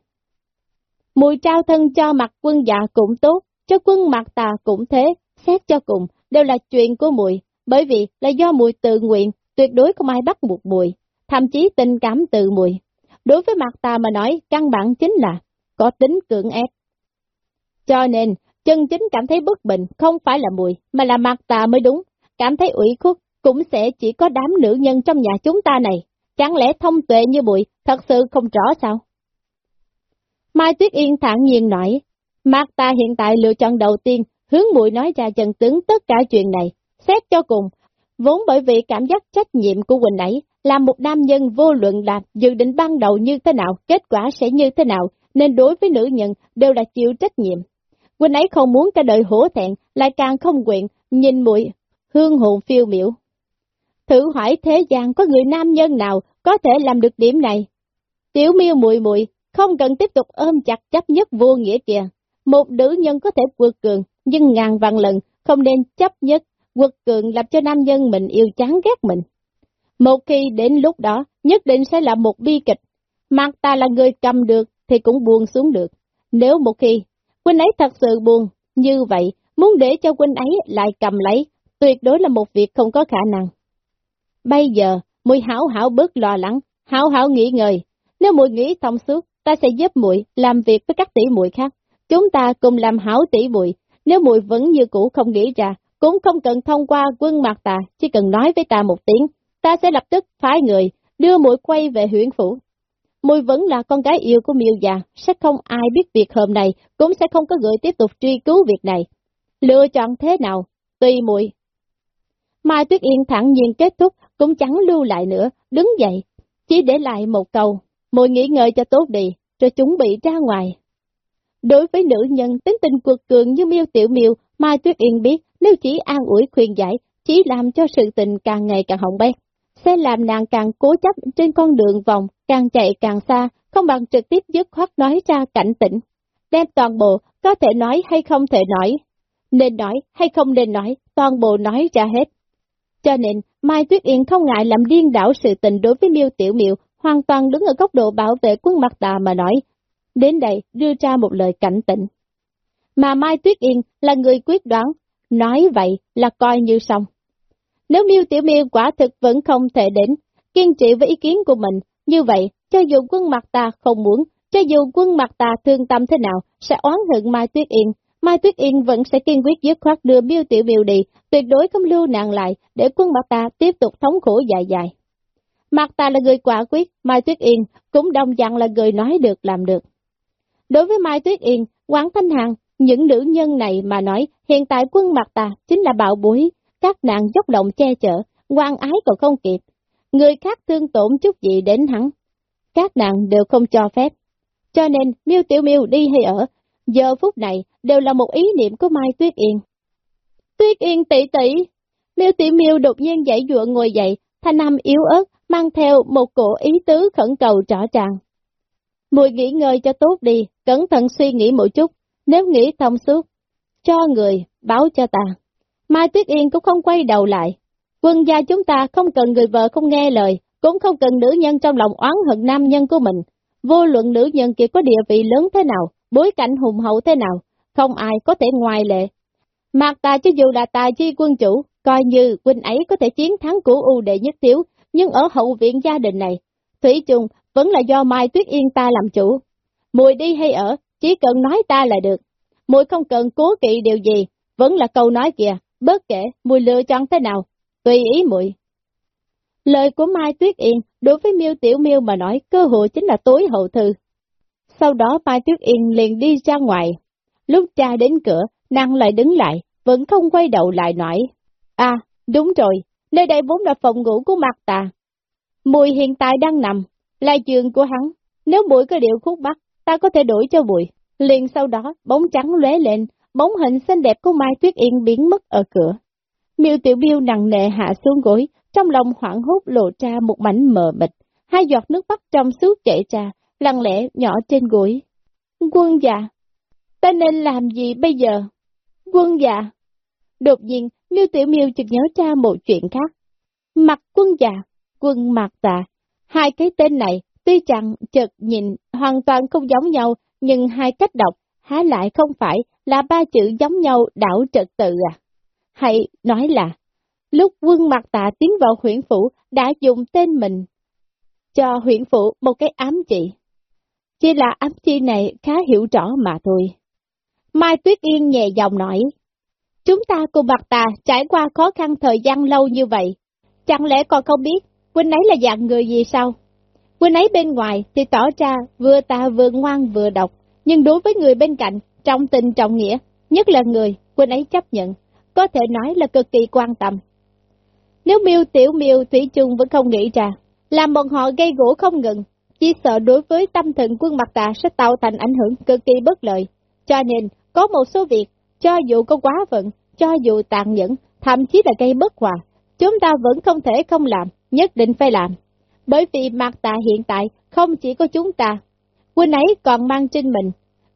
Mùi trao thân cho mặt quân dạ cũng tốt, cho quân mặt tà cũng thế, xét cho cùng, đều là chuyện của muội bởi vì là do mùi tự nguyện, tuyệt đối không ai bắt buộc mùi, thậm chí tình cảm từ mùi. Đối với mặt tà mà nói, căn bản chính là có tính cưỡng ép. Cho nên, chân chính cảm thấy bất bình không phải là mùi, mà là mặt tà mới đúng, cảm thấy ủy khuất, cũng sẽ chỉ có đám nữ nhân trong nhà chúng ta này. Chẳng lẽ thông tuệ như bụi, thật sự không rõ sao? Mai Tuyết Yên thản nhiên nói, Mạc ta hiện tại lựa chọn đầu tiên, hướng mùi nói ra chân tướng tất cả chuyện này, Xét cho cùng, vốn bởi vì cảm giác trách nhiệm của Quỳnh ấy, là một nam nhân vô luận là dự định ban đầu như thế nào, kết quả sẽ như thế nào, nên đối với nữ nhân đều là chịu trách nhiệm. Quỳnh ấy không muốn cả đời hổ thẹn, lại càng không quyện, nhìn muội hương hồn phiêu miểu. Thử hỏi thế gian có người nam nhân nào có thể làm được điểm này? Tiểu miêu muội muội không cần tiếp tục ôm chặt chấp nhất vô nghĩa kìa. Một nữ nhân có thể vượt cường, nhưng ngàn vạn lần không nên chấp nhất quật cường làm cho nam nhân mình yêu chán ghét mình. Một khi đến lúc đó, nhất định sẽ là một bi kịch. Mặt ta là người cầm được thì cũng buông xuống được. Nếu một khi, huynh ấy thật sự buồn, như vậy, muốn để cho huynh ấy lại cầm lấy, tuyệt đối là một việc không có khả năng. Bây giờ, mùi hảo hảo bớt lo lắng, hảo hảo nghỉ ngơi. Nếu mùi nghĩ thông suốt, ta sẽ giúp muội làm việc với các tỷ muội khác. Chúng ta cùng làm hảo tỷ muội. Nếu muội vẫn như cũ không nghĩ ra, cũng không cần thông qua quân mặt ta, chỉ cần nói với ta một tiếng, ta sẽ lập tức phái người, đưa muội quay về huyện phủ. Mùi vẫn là con gái yêu của miêu già, sẽ không ai biết việc hôm nay, cũng sẽ không có người tiếp tục truy cứu việc này. Lựa chọn thế nào, tùy mùi. Mai Tuyết Yên thẳng nhiên kết thúc, cũng chẳng lưu lại nữa, đứng dậy, chỉ để lại một câu, mùi nghỉ ngơi cho tốt đi, rồi chuẩn bị ra ngoài. Đối với nữ nhân tính tình cuột cường như miêu tiểu miêu, Mai Tuyết Yên biết nếu chỉ an ủi khuyên giải, chỉ làm cho sự tình càng ngày càng hỏng bét, sẽ làm nàng càng cố chấp trên con đường vòng, càng chạy càng xa, không bằng trực tiếp dứt khoát nói ra cảnh tỉnh. Đem toàn bộ, có thể nói hay không thể nói, nên nói hay không nên nói, toàn bộ nói ra hết. Cho nên, Mai Tuyết Yên không ngại làm điên đảo sự tình đối với miêu Tiểu Miệu, hoàn toàn đứng ở góc độ bảo vệ quân mặt tà mà nói. Đến đây, đưa ra một lời cảnh tỉnh. Mà Mai Tuyết Yên là người quyết đoán, nói vậy là coi như xong. Nếu miêu tiểu miêu quả thực vẫn không thể đến, kiên trì với ý kiến của mình, như vậy, cho dù quân mặt ta không muốn, Cho dù quân mặt ta thương tâm thế nào, sẽ oán hận Mai Tuyết Yên, Mai Tuyết Yên vẫn sẽ kiên quyết dứt khoát đưa miêu tiểu miêu đi, tuyệt đối không lưu nàng lại, để quân mặt ta tiếp tục thống khổ dài dài. Mặt ta là người quả quyết, Mai Tuyết Yên cũng đồng dạng là người nói được làm được. Đối với Mai Tuyết Yên, Quảng Thanh Hằng, những nữ nhân này mà nói, hiện tại quân mặt ta chính là bạo bối, các nàng dốc động che chở, quan ái còn không kịp. Người khác thương tổn chút gì đến hắn, các nàng đều không cho phép. Cho nên, miêu tiểu miêu đi hay ở, giờ phút này đều là một ý niệm của Mai Tuyết Yên. Tuyết Yên tỷ tỷ, miêu tiểu miêu đột nhiên dậy dụa ngồi dậy, thanh âm yếu ớt, mang theo một cổ ý tứ khẩn cầu rõ ràng. Mùi nghỉ ngơi cho tốt đi, cẩn thận suy nghĩ một chút, nếu nghĩ thông suốt, cho người, báo cho ta. Mai Tuyết Yên cũng không quay đầu lại. Quân gia chúng ta không cần người vợ không nghe lời, cũng không cần nữ nhân trong lòng oán hận nam nhân của mình. Vô luận nữ nhân kia có địa vị lớn thế nào, bối cảnh hùng hậu thế nào, không ai có thể ngoài lệ. Mạc tài cho dù là tài chi quân chủ, coi như huynh ấy có thể chiến thắng của ưu đệ nhất thiếu, nhưng ở hậu viện gia đình này, Thủy chung vẫn là do Mai Tuyết Yên ta làm chủ. Mùi đi hay ở, chỉ cần nói ta là được. Mùi không cần cố kỵ điều gì, vẫn là câu nói kìa, Bất kể, mùi lựa chọn thế nào, tùy ý mùi. Lời của Mai Tuyết Yên đối với miêu Tiểu miêu mà nói cơ hội chính là tối hậu thư. Sau đó Mai Tuyết Yên liền đi ra ngoài. Lúc cha đến cửa, nàng lại đứng lại, vẫn không quay đầu lại nói. À, đúng rồi, nơi đây vốn là phòng ngủ của mặt ta. Mùi hiện tại đang nằm, là giường của hắn. Nếu bụi có điệu khúc bắt, ta có thể đổi cho bụi. Liền sau đó, bóng trắng lóe lên, bóng hình xinh đẹp của Mai Tuyết Yên biến mất ở cửa. Miêu Tiểu Biêu nặng nề hạ xuống gối, trong lòng hoảng hốt lộ ra một mảnh mờ mịt, hai giọt nước mắt trong suốt chảy ra, lặng lẽ nhỏ trên gối. Quân già, ta nên làm gì bây giờ? Quân già. Đột nhiên, Miêu Tiểu Miêu chợt nhớ ra một chuyện khác. Mặt quân già, quân mặt tà, hai cái tên này tuy chẳng chợt nhìn hoàn toàn không giống nhau, nhưng hai cách đọc há lại không phải là ba chữ giống nhau đảo trật tự à? Hay nói là Lúc quân mặt tạ tiến vào huyện phủ đã dùng tên mình cho huyện phủ một cái ám chỉ. Chỉ là ám chỉ này khá hiểu rõ mà thôi. Mai Tuyết Yên nhẹ giọng nói, chúng ta cùng mặt tà trải qua khó khăn thời gian lâu như vậy, chẳng lẽ còn không biết Quynh ấy là dạng người gì sao? quân ấy bên ngoài thì tỏ ra vừa ta vừa ngoan vừa độc, nhưng đối với người bên cạnh, trong tình trọng nghĩa, nhất là người, quân ấy chấp nhận, có thể nói là cực kỳ quan tâm. Nếu miêu tiểu miêu Thủy chung vẫn không nghĩ ra, làm bọn họ gây gỗ không ngừng, chỉ sợ đối với tâm thần quân mặt tà sẽ tạo thành ảnh hưởng cực kỳ bất lợi. Cho nên, có một số việc, cho dù có quá vận, cho dù tàn nhẫn, thậm chí là gây bất hòa, chúng ta vẫn không thể không làm, nhất định phải làm. Bởi vì mặt tà hiện tại không chỉ có chúng ta, quân ấy còn mang trên mình,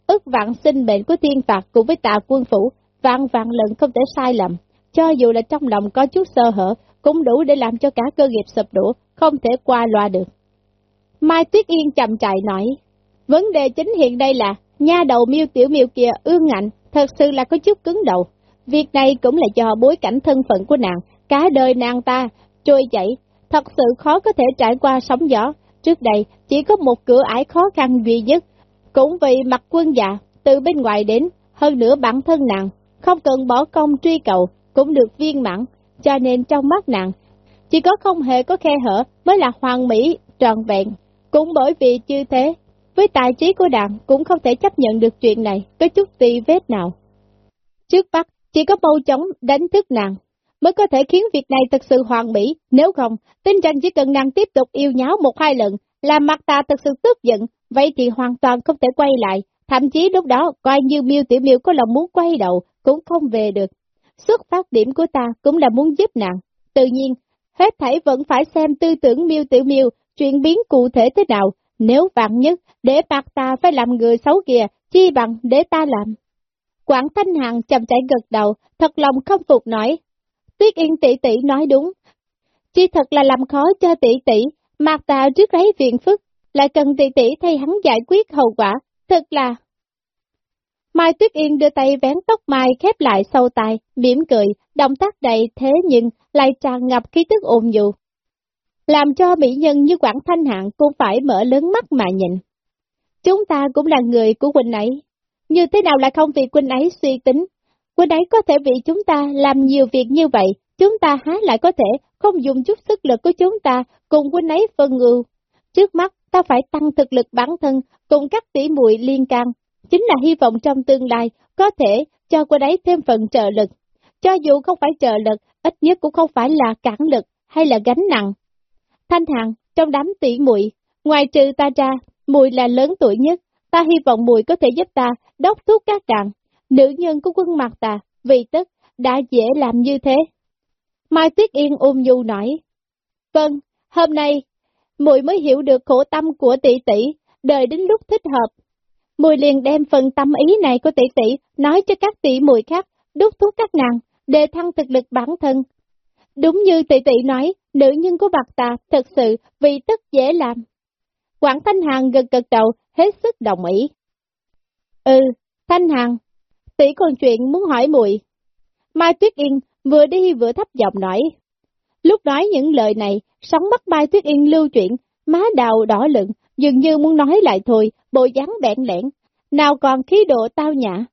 ức vạn sinh mệnh của thiên phạt cùng với tạ quân phủ, vạn vạn lần không thể sai lầm, cho dù là trong lòng có chút sơ hở, cũng đủ để làm cho cả cơ nghiệp sụp đổ, không thể qua loa được. Mai Tuyết Yên chậm chạy nói, vấn đề chính hiện đây là, nha đầu miêu tiểu miêu kia ương ngạnh, thật sự là có chút cứng đầu. Việc này cũng là do bối cảnh thân phận của nàng, cả đời nàng ta, trôi chảy, thật sự khó có thể trải qua sóng gió. Trước đây, chỉ có một cửa ải khó khăn duy nhất, cũng vì mặt quân dạ, từ bên ngoài đến, hơn nữa bản thân nàng, không cần bỏ công truy cầu, cũng được viên mãn, cho nên trong mắt nàng, chỉ có không hề có khe hở mới là hoàn mỹ, tròn vẹn. Cũng bởi vì như thế, với tài trí của nàng cũng không thể chấp nhận được chuyện này, có chút tì vết nào. Trước mắt, chỉ có mau chóng đánh thức nàng, mới có thể khiến việc này thật sự hoàn mỹ, nếu không, tinh tranh chỉ cần nàng tiếp tục yêu nháo một hai lần, làm mặt ta thật sự tức giận, vậy thì hoàn toàn không thể quay lại, thậm chí lúc đó coi như miêu tiểu miêu có lòng muốn quay đầu, cũng không về được. Xuất phát điểm của ta cũng là muốn giúp nàng. Tự nhiên, hết thảy vẫn phải xem tư tưởng miêu tiểu miêu, chuyển biến cụ thể thế nào. Nếu vạn nhất, để bạc ta phải làm người xấu kìa, chi bằng để ta làm. Quảng Thanh Hằng chậm chảy gật đầu, thật lòng không phục nói. Tuyết Yên tỷ tỷ nói đúng. Chi thật là làm khó cho tỷ tỷ, mạc tà trước lấy viện phức, lại cần tỷ tỷ thay hắn giải quyết hậu quả, thật là Mai Tuyết Yên đưa tay vén tóc mai khép lại sau tai, mỉm cười, động tác đầy thế nhưng lại tràn ngập khí tức ồn dù, Làm cho mỹ nhân như Quảng Thanh Hạng cũng phải mở lớn mắt mà nhìn. Chúng ta cũng là người của Quỳnh ấy. Như thế nào lại không vì Quỳnh ấy suy tính? Quân ấy có thể vì chúng ta làm nhiều việc như vậy, chúng ta há lại có thể không dùng chút sức lực của chúng ta cùng quân ấy phân ưu. Trước mắt, ta phải tăng thực lực bản thân cùng các tỷ muội liên can, chính là hy vọng trong tương lai có thể cho quân ấy thêm phần trợ lực. Cho dù không phải trợ lực, ít nhất cũng không phải là cản lực hay là gánh nặng. Thanh Hằng, trong đám tỷ muội, ngoài trừ ta ra, mùi là lớn tuổi nhất, ta hy vọng mùi có thể giúp ta đốc thuốc các đàn, nữ nhân của quân mặt ta, vì tức, đã dễ làm như thế. Mai Tuyết Yên ôm nhu nói, Vâng, hôm nay, mùi mới hiểu được khổ tâm của tỷ tỷ, đợi đến lúc thích hợp. Mùi liền đem phần tâm ý này của tỷ tỷ nói cho các tỷ mùi khác, đúc thuốc các nàng, đề thăng thực lực bản thân. Đúng như tỷ tỷ nói, nữ nhân của bạc tà thật sự vì tức dễ làm. Quảng Thanh Hằng gật gật đầu, hết sức đồng ý. Ừ, Thanh Hằng, tỷ còn chuyện muốn hỏi muội. Mai Tuyết Yên vừa đi vừa thấp giọng nói. Lúc nói những lời này, sóng mắt Mai Tuyết Yên lưu chuyển, má đào đỏ lựng, dường như muốn nói lại thôi, bộ dáng bẹn lẹn nào còn khí độ tao nhã.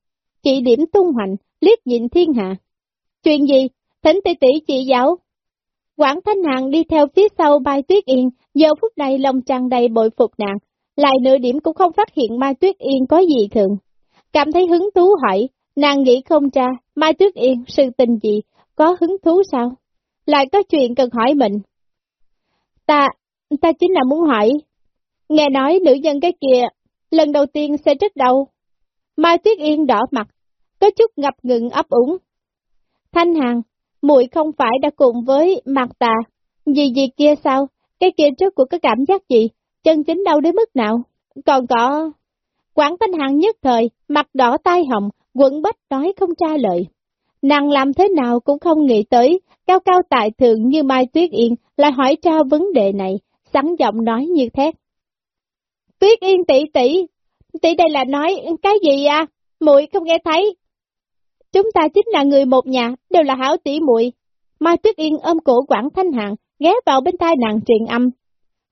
Chị điểm tung hoành, liếc nhìn thiên hạ. Chuyện gì? Thỉnh tỷ tỷ chị giáo. Quảng Thanh Hằng đi theo phía sau Mai Tuyết Yên, giờ phút này lòng tràn đầy bội phục nàng, lại nửa điểm cũng không phát hiện Mai Tuyết Yên có gì thường. Cảm thấy hứng thú hỏi, nàng nghĩ không cha Mai Tuyết Yên sự tình gì, có hứng thú sao? Lại có chuyện cần hỏi mình. Ta, ta chính là muốn hỏi. Nghe nói nữ nhân cái kia, lần đầu tiên sẽ rất đau. Mai Tuyết Yên đỏ mặt, có chút ngập ngừng ấp úng. Thanh Hằng, muội không phải đã cùng với mặt tà, gì gì kia sao, cái kia trước của cái cảm giác gì, chân chính đau đến mức nào, còn có... Quảng Thanh Hằng nhất thời, mặt đỏ tai hồng, quận bách nói không tra lời. Nàng làm thế nào cũng không nghĩ tới, cao cao tại thượng như Mai Tuyết Yên lại hỏi ra vấn đề này, sẵn giọng nói như thế. Tuyết Yên tỷ tỷ, tỷ đây là nói cái gì à? muội không nghe thấy. Chúng ta chính là người một nhà, đều là hảo tỷ muội. Mai Tuyết Yên ôm cổ Quảng Thanh Hằng, ghé vào bên tai nàng truyền âm.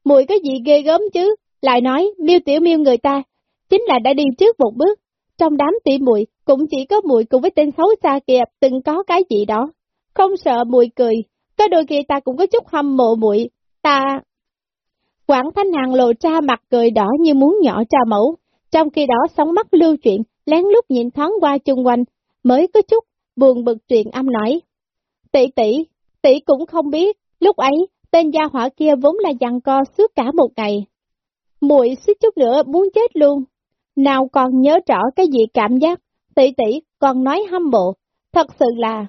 Muội có gì ghê gớm chứ? Lại nói, miêu tiểu miêu người ta, chính là đã đi trước một bước. Trong đám tỷ muội cũng chỉ có muội cùng với tên xấu xa kia từng có cái gì đó. Không sợ muội cười, có đôi khi ta cũng có chút hâm mộ muội. Ta... Quảng Thanh Hằng lộ ra mặt cười đỏ như muốn nhỏ trà mẫu, trong khi đó sóng mắt lưu chuyện, lén lút nhìn thoáng qua chung quanh, mới có chút buồn bực truyền âm nói. Tỷ tỷ, tỷ cũng không biết, lúc ấy, tên gia hỏa kia vốn là dằn co suốt cả một ngày. Muội suýt chút nữa muốn chết luôn. Nào còn nhớ rõ cái gì cảm giác, tỷ tỷ còn nói hâm mộ, thật sự là,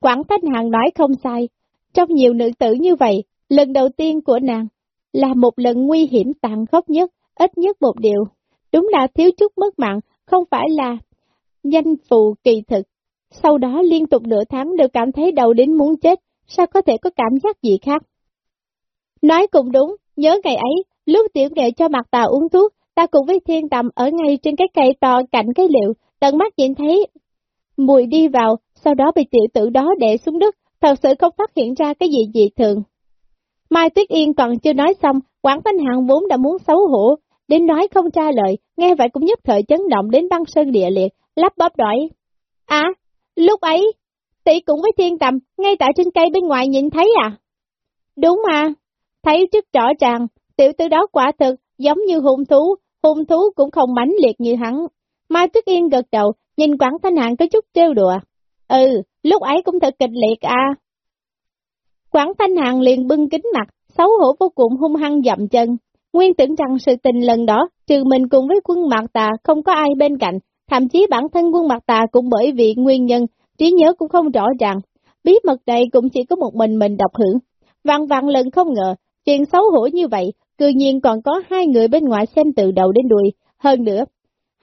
Quảng Thanh hàng nói không sai, trong nhiều nữ tử như vậy, lần đầu tiên của nàng là một lần nguy hiểm tàn khốc nhất, ít nhất một điều, đúng là thiếu chút mất mạng, không phải là danh phù kỳ thực. Sau đó liên tục nửa tháng đều cảm thấy đầu đến muốn chết, sao có thể có cảm giác gì khác? Nói cũng đúng, nhớ ngày ấy, lúc tiểu nghệ cho mặt tà uống thuốc, ta cùng với thiên tầm ở ngay trên cái cây to cạnh cái liệu, tận mắt nhìn thấy mùi đi vào, sau đó bị tiểu tử đó để xuống đất, thật sự không phát hiện ra cái gì dị thường. Mai Tuyết Yên còn chưa nói xong, Quảng Thanh Hạng vốn đã muốn xấu hổ, đến nói không tra lời, nghe vậy cũng nhất thời chấn động đến băng sơn địa liệt, lắp bóp đổi. À, lúc ấy, tỷ cũng với thiên tầm, ngay tại trên cây bên ngoài nhìn thấy à? Đúng mà, thấy rất rõ ràng, tiểu tử đó quả thực giống như hung thú, hung thú cũng không mãnh liệt như hắn. Mai Tuyết Yên gật đầu, nhìn Quảng Thanh Hạng có chút trêu đùa. Ừ, lúc ấy cũng thật kịch liệt à. Quảng Thanh Hạng liền bưng kính mặt, xấu hổ vô cùng hung hăng dậm chân. Nguyên tưởng rằng sự tình lần đó, trừ mình cùng với quân mạc tà không có ai bên cạnh, thậm chí bản thân quân Mạc tà cũng bởi vì nguyên nhân, trí nhớ cũng không rõ ràng. Bí mật này cũng chỉ có một mình mình đọc hưởng. Vạn vạn lần không ngờ, chuyện xấu hổ như vậy, cư nhiên còn có hai người bên ngoài xem từ đầu đến đuôi. Hơn nữa,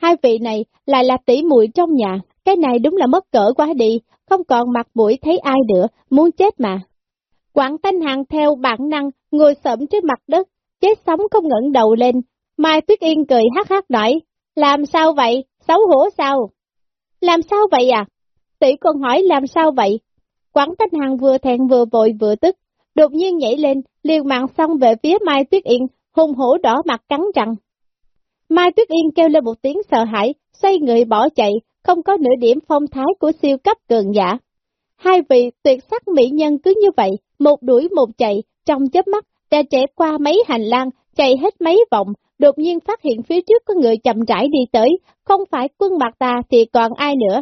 hai vị này lại là tỷ muội trong nhà, cái này đúng là mất cỡ quá đi, không còn mặt mũi thấy ai nữa, muốn chết mà. Quảng Thanh Hằng theo bản năng, ngồi sẫm trên mặt đất, chết sống không ngẩng đầu lên. Mai Tuyết Yên cười hát hát nói, làm sao vậy, xấu hổ sao? Làm sao vậy à? Tỷ còn hỏi làm sao vậy? Quảng Thanh Hằng vừa thẹn vừa vội vừa tức, đột nhiên nhảy lên, liều mạng xong về phía Mai Tuyết Yên, hung hổ đỏ mặt cắn răng. Mai Tuyết Yên kêu lên một tiếng sợ hãi, xoay người bỏ chạy, không có nửa điểm phong thái của siêu cấp cường giả. Hai vị tuyệt sắc mỹ nhân cứ như vậy, một đuổi một chạy, trong chớp mắt, đã trẻ qua mấy hành lang, chạy hết mấy vòng, đột nhiên phát hiện phía trước có người chậm rãi đi tới, không phải quân mặt ta thì còn ai nữa.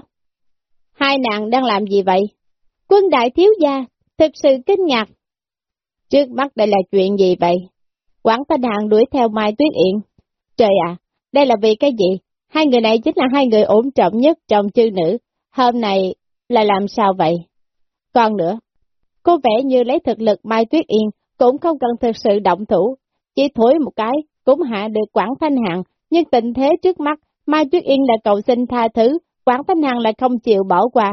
Hai nàng đang làm gì vậy? Quân đại thiếu gia, thực sự kinh ngạc. Trước mắt đây là chuyện gì vậy? Quảng Thanh Hàng đuổi theo Mai Tuyết Yên. Trời ạ, đây là vì cái gì? Hai người này chính là hai người ổn trọng nhất trong chư nữ. Hôm nay là làm sao vậy? Còn nữa, có vẻ như lấy thực lực Mai Tuyết Yên cũng không cần thực sự động thủ. Chỉ thổi một cái cũng hạ được Quảng Thanh Hàng, nhưng tình thế trước mắt, Mai Tuyết Yên là cầu xin tha thứ, Quảng Thanh Hàng lại không chịu bỏ qua.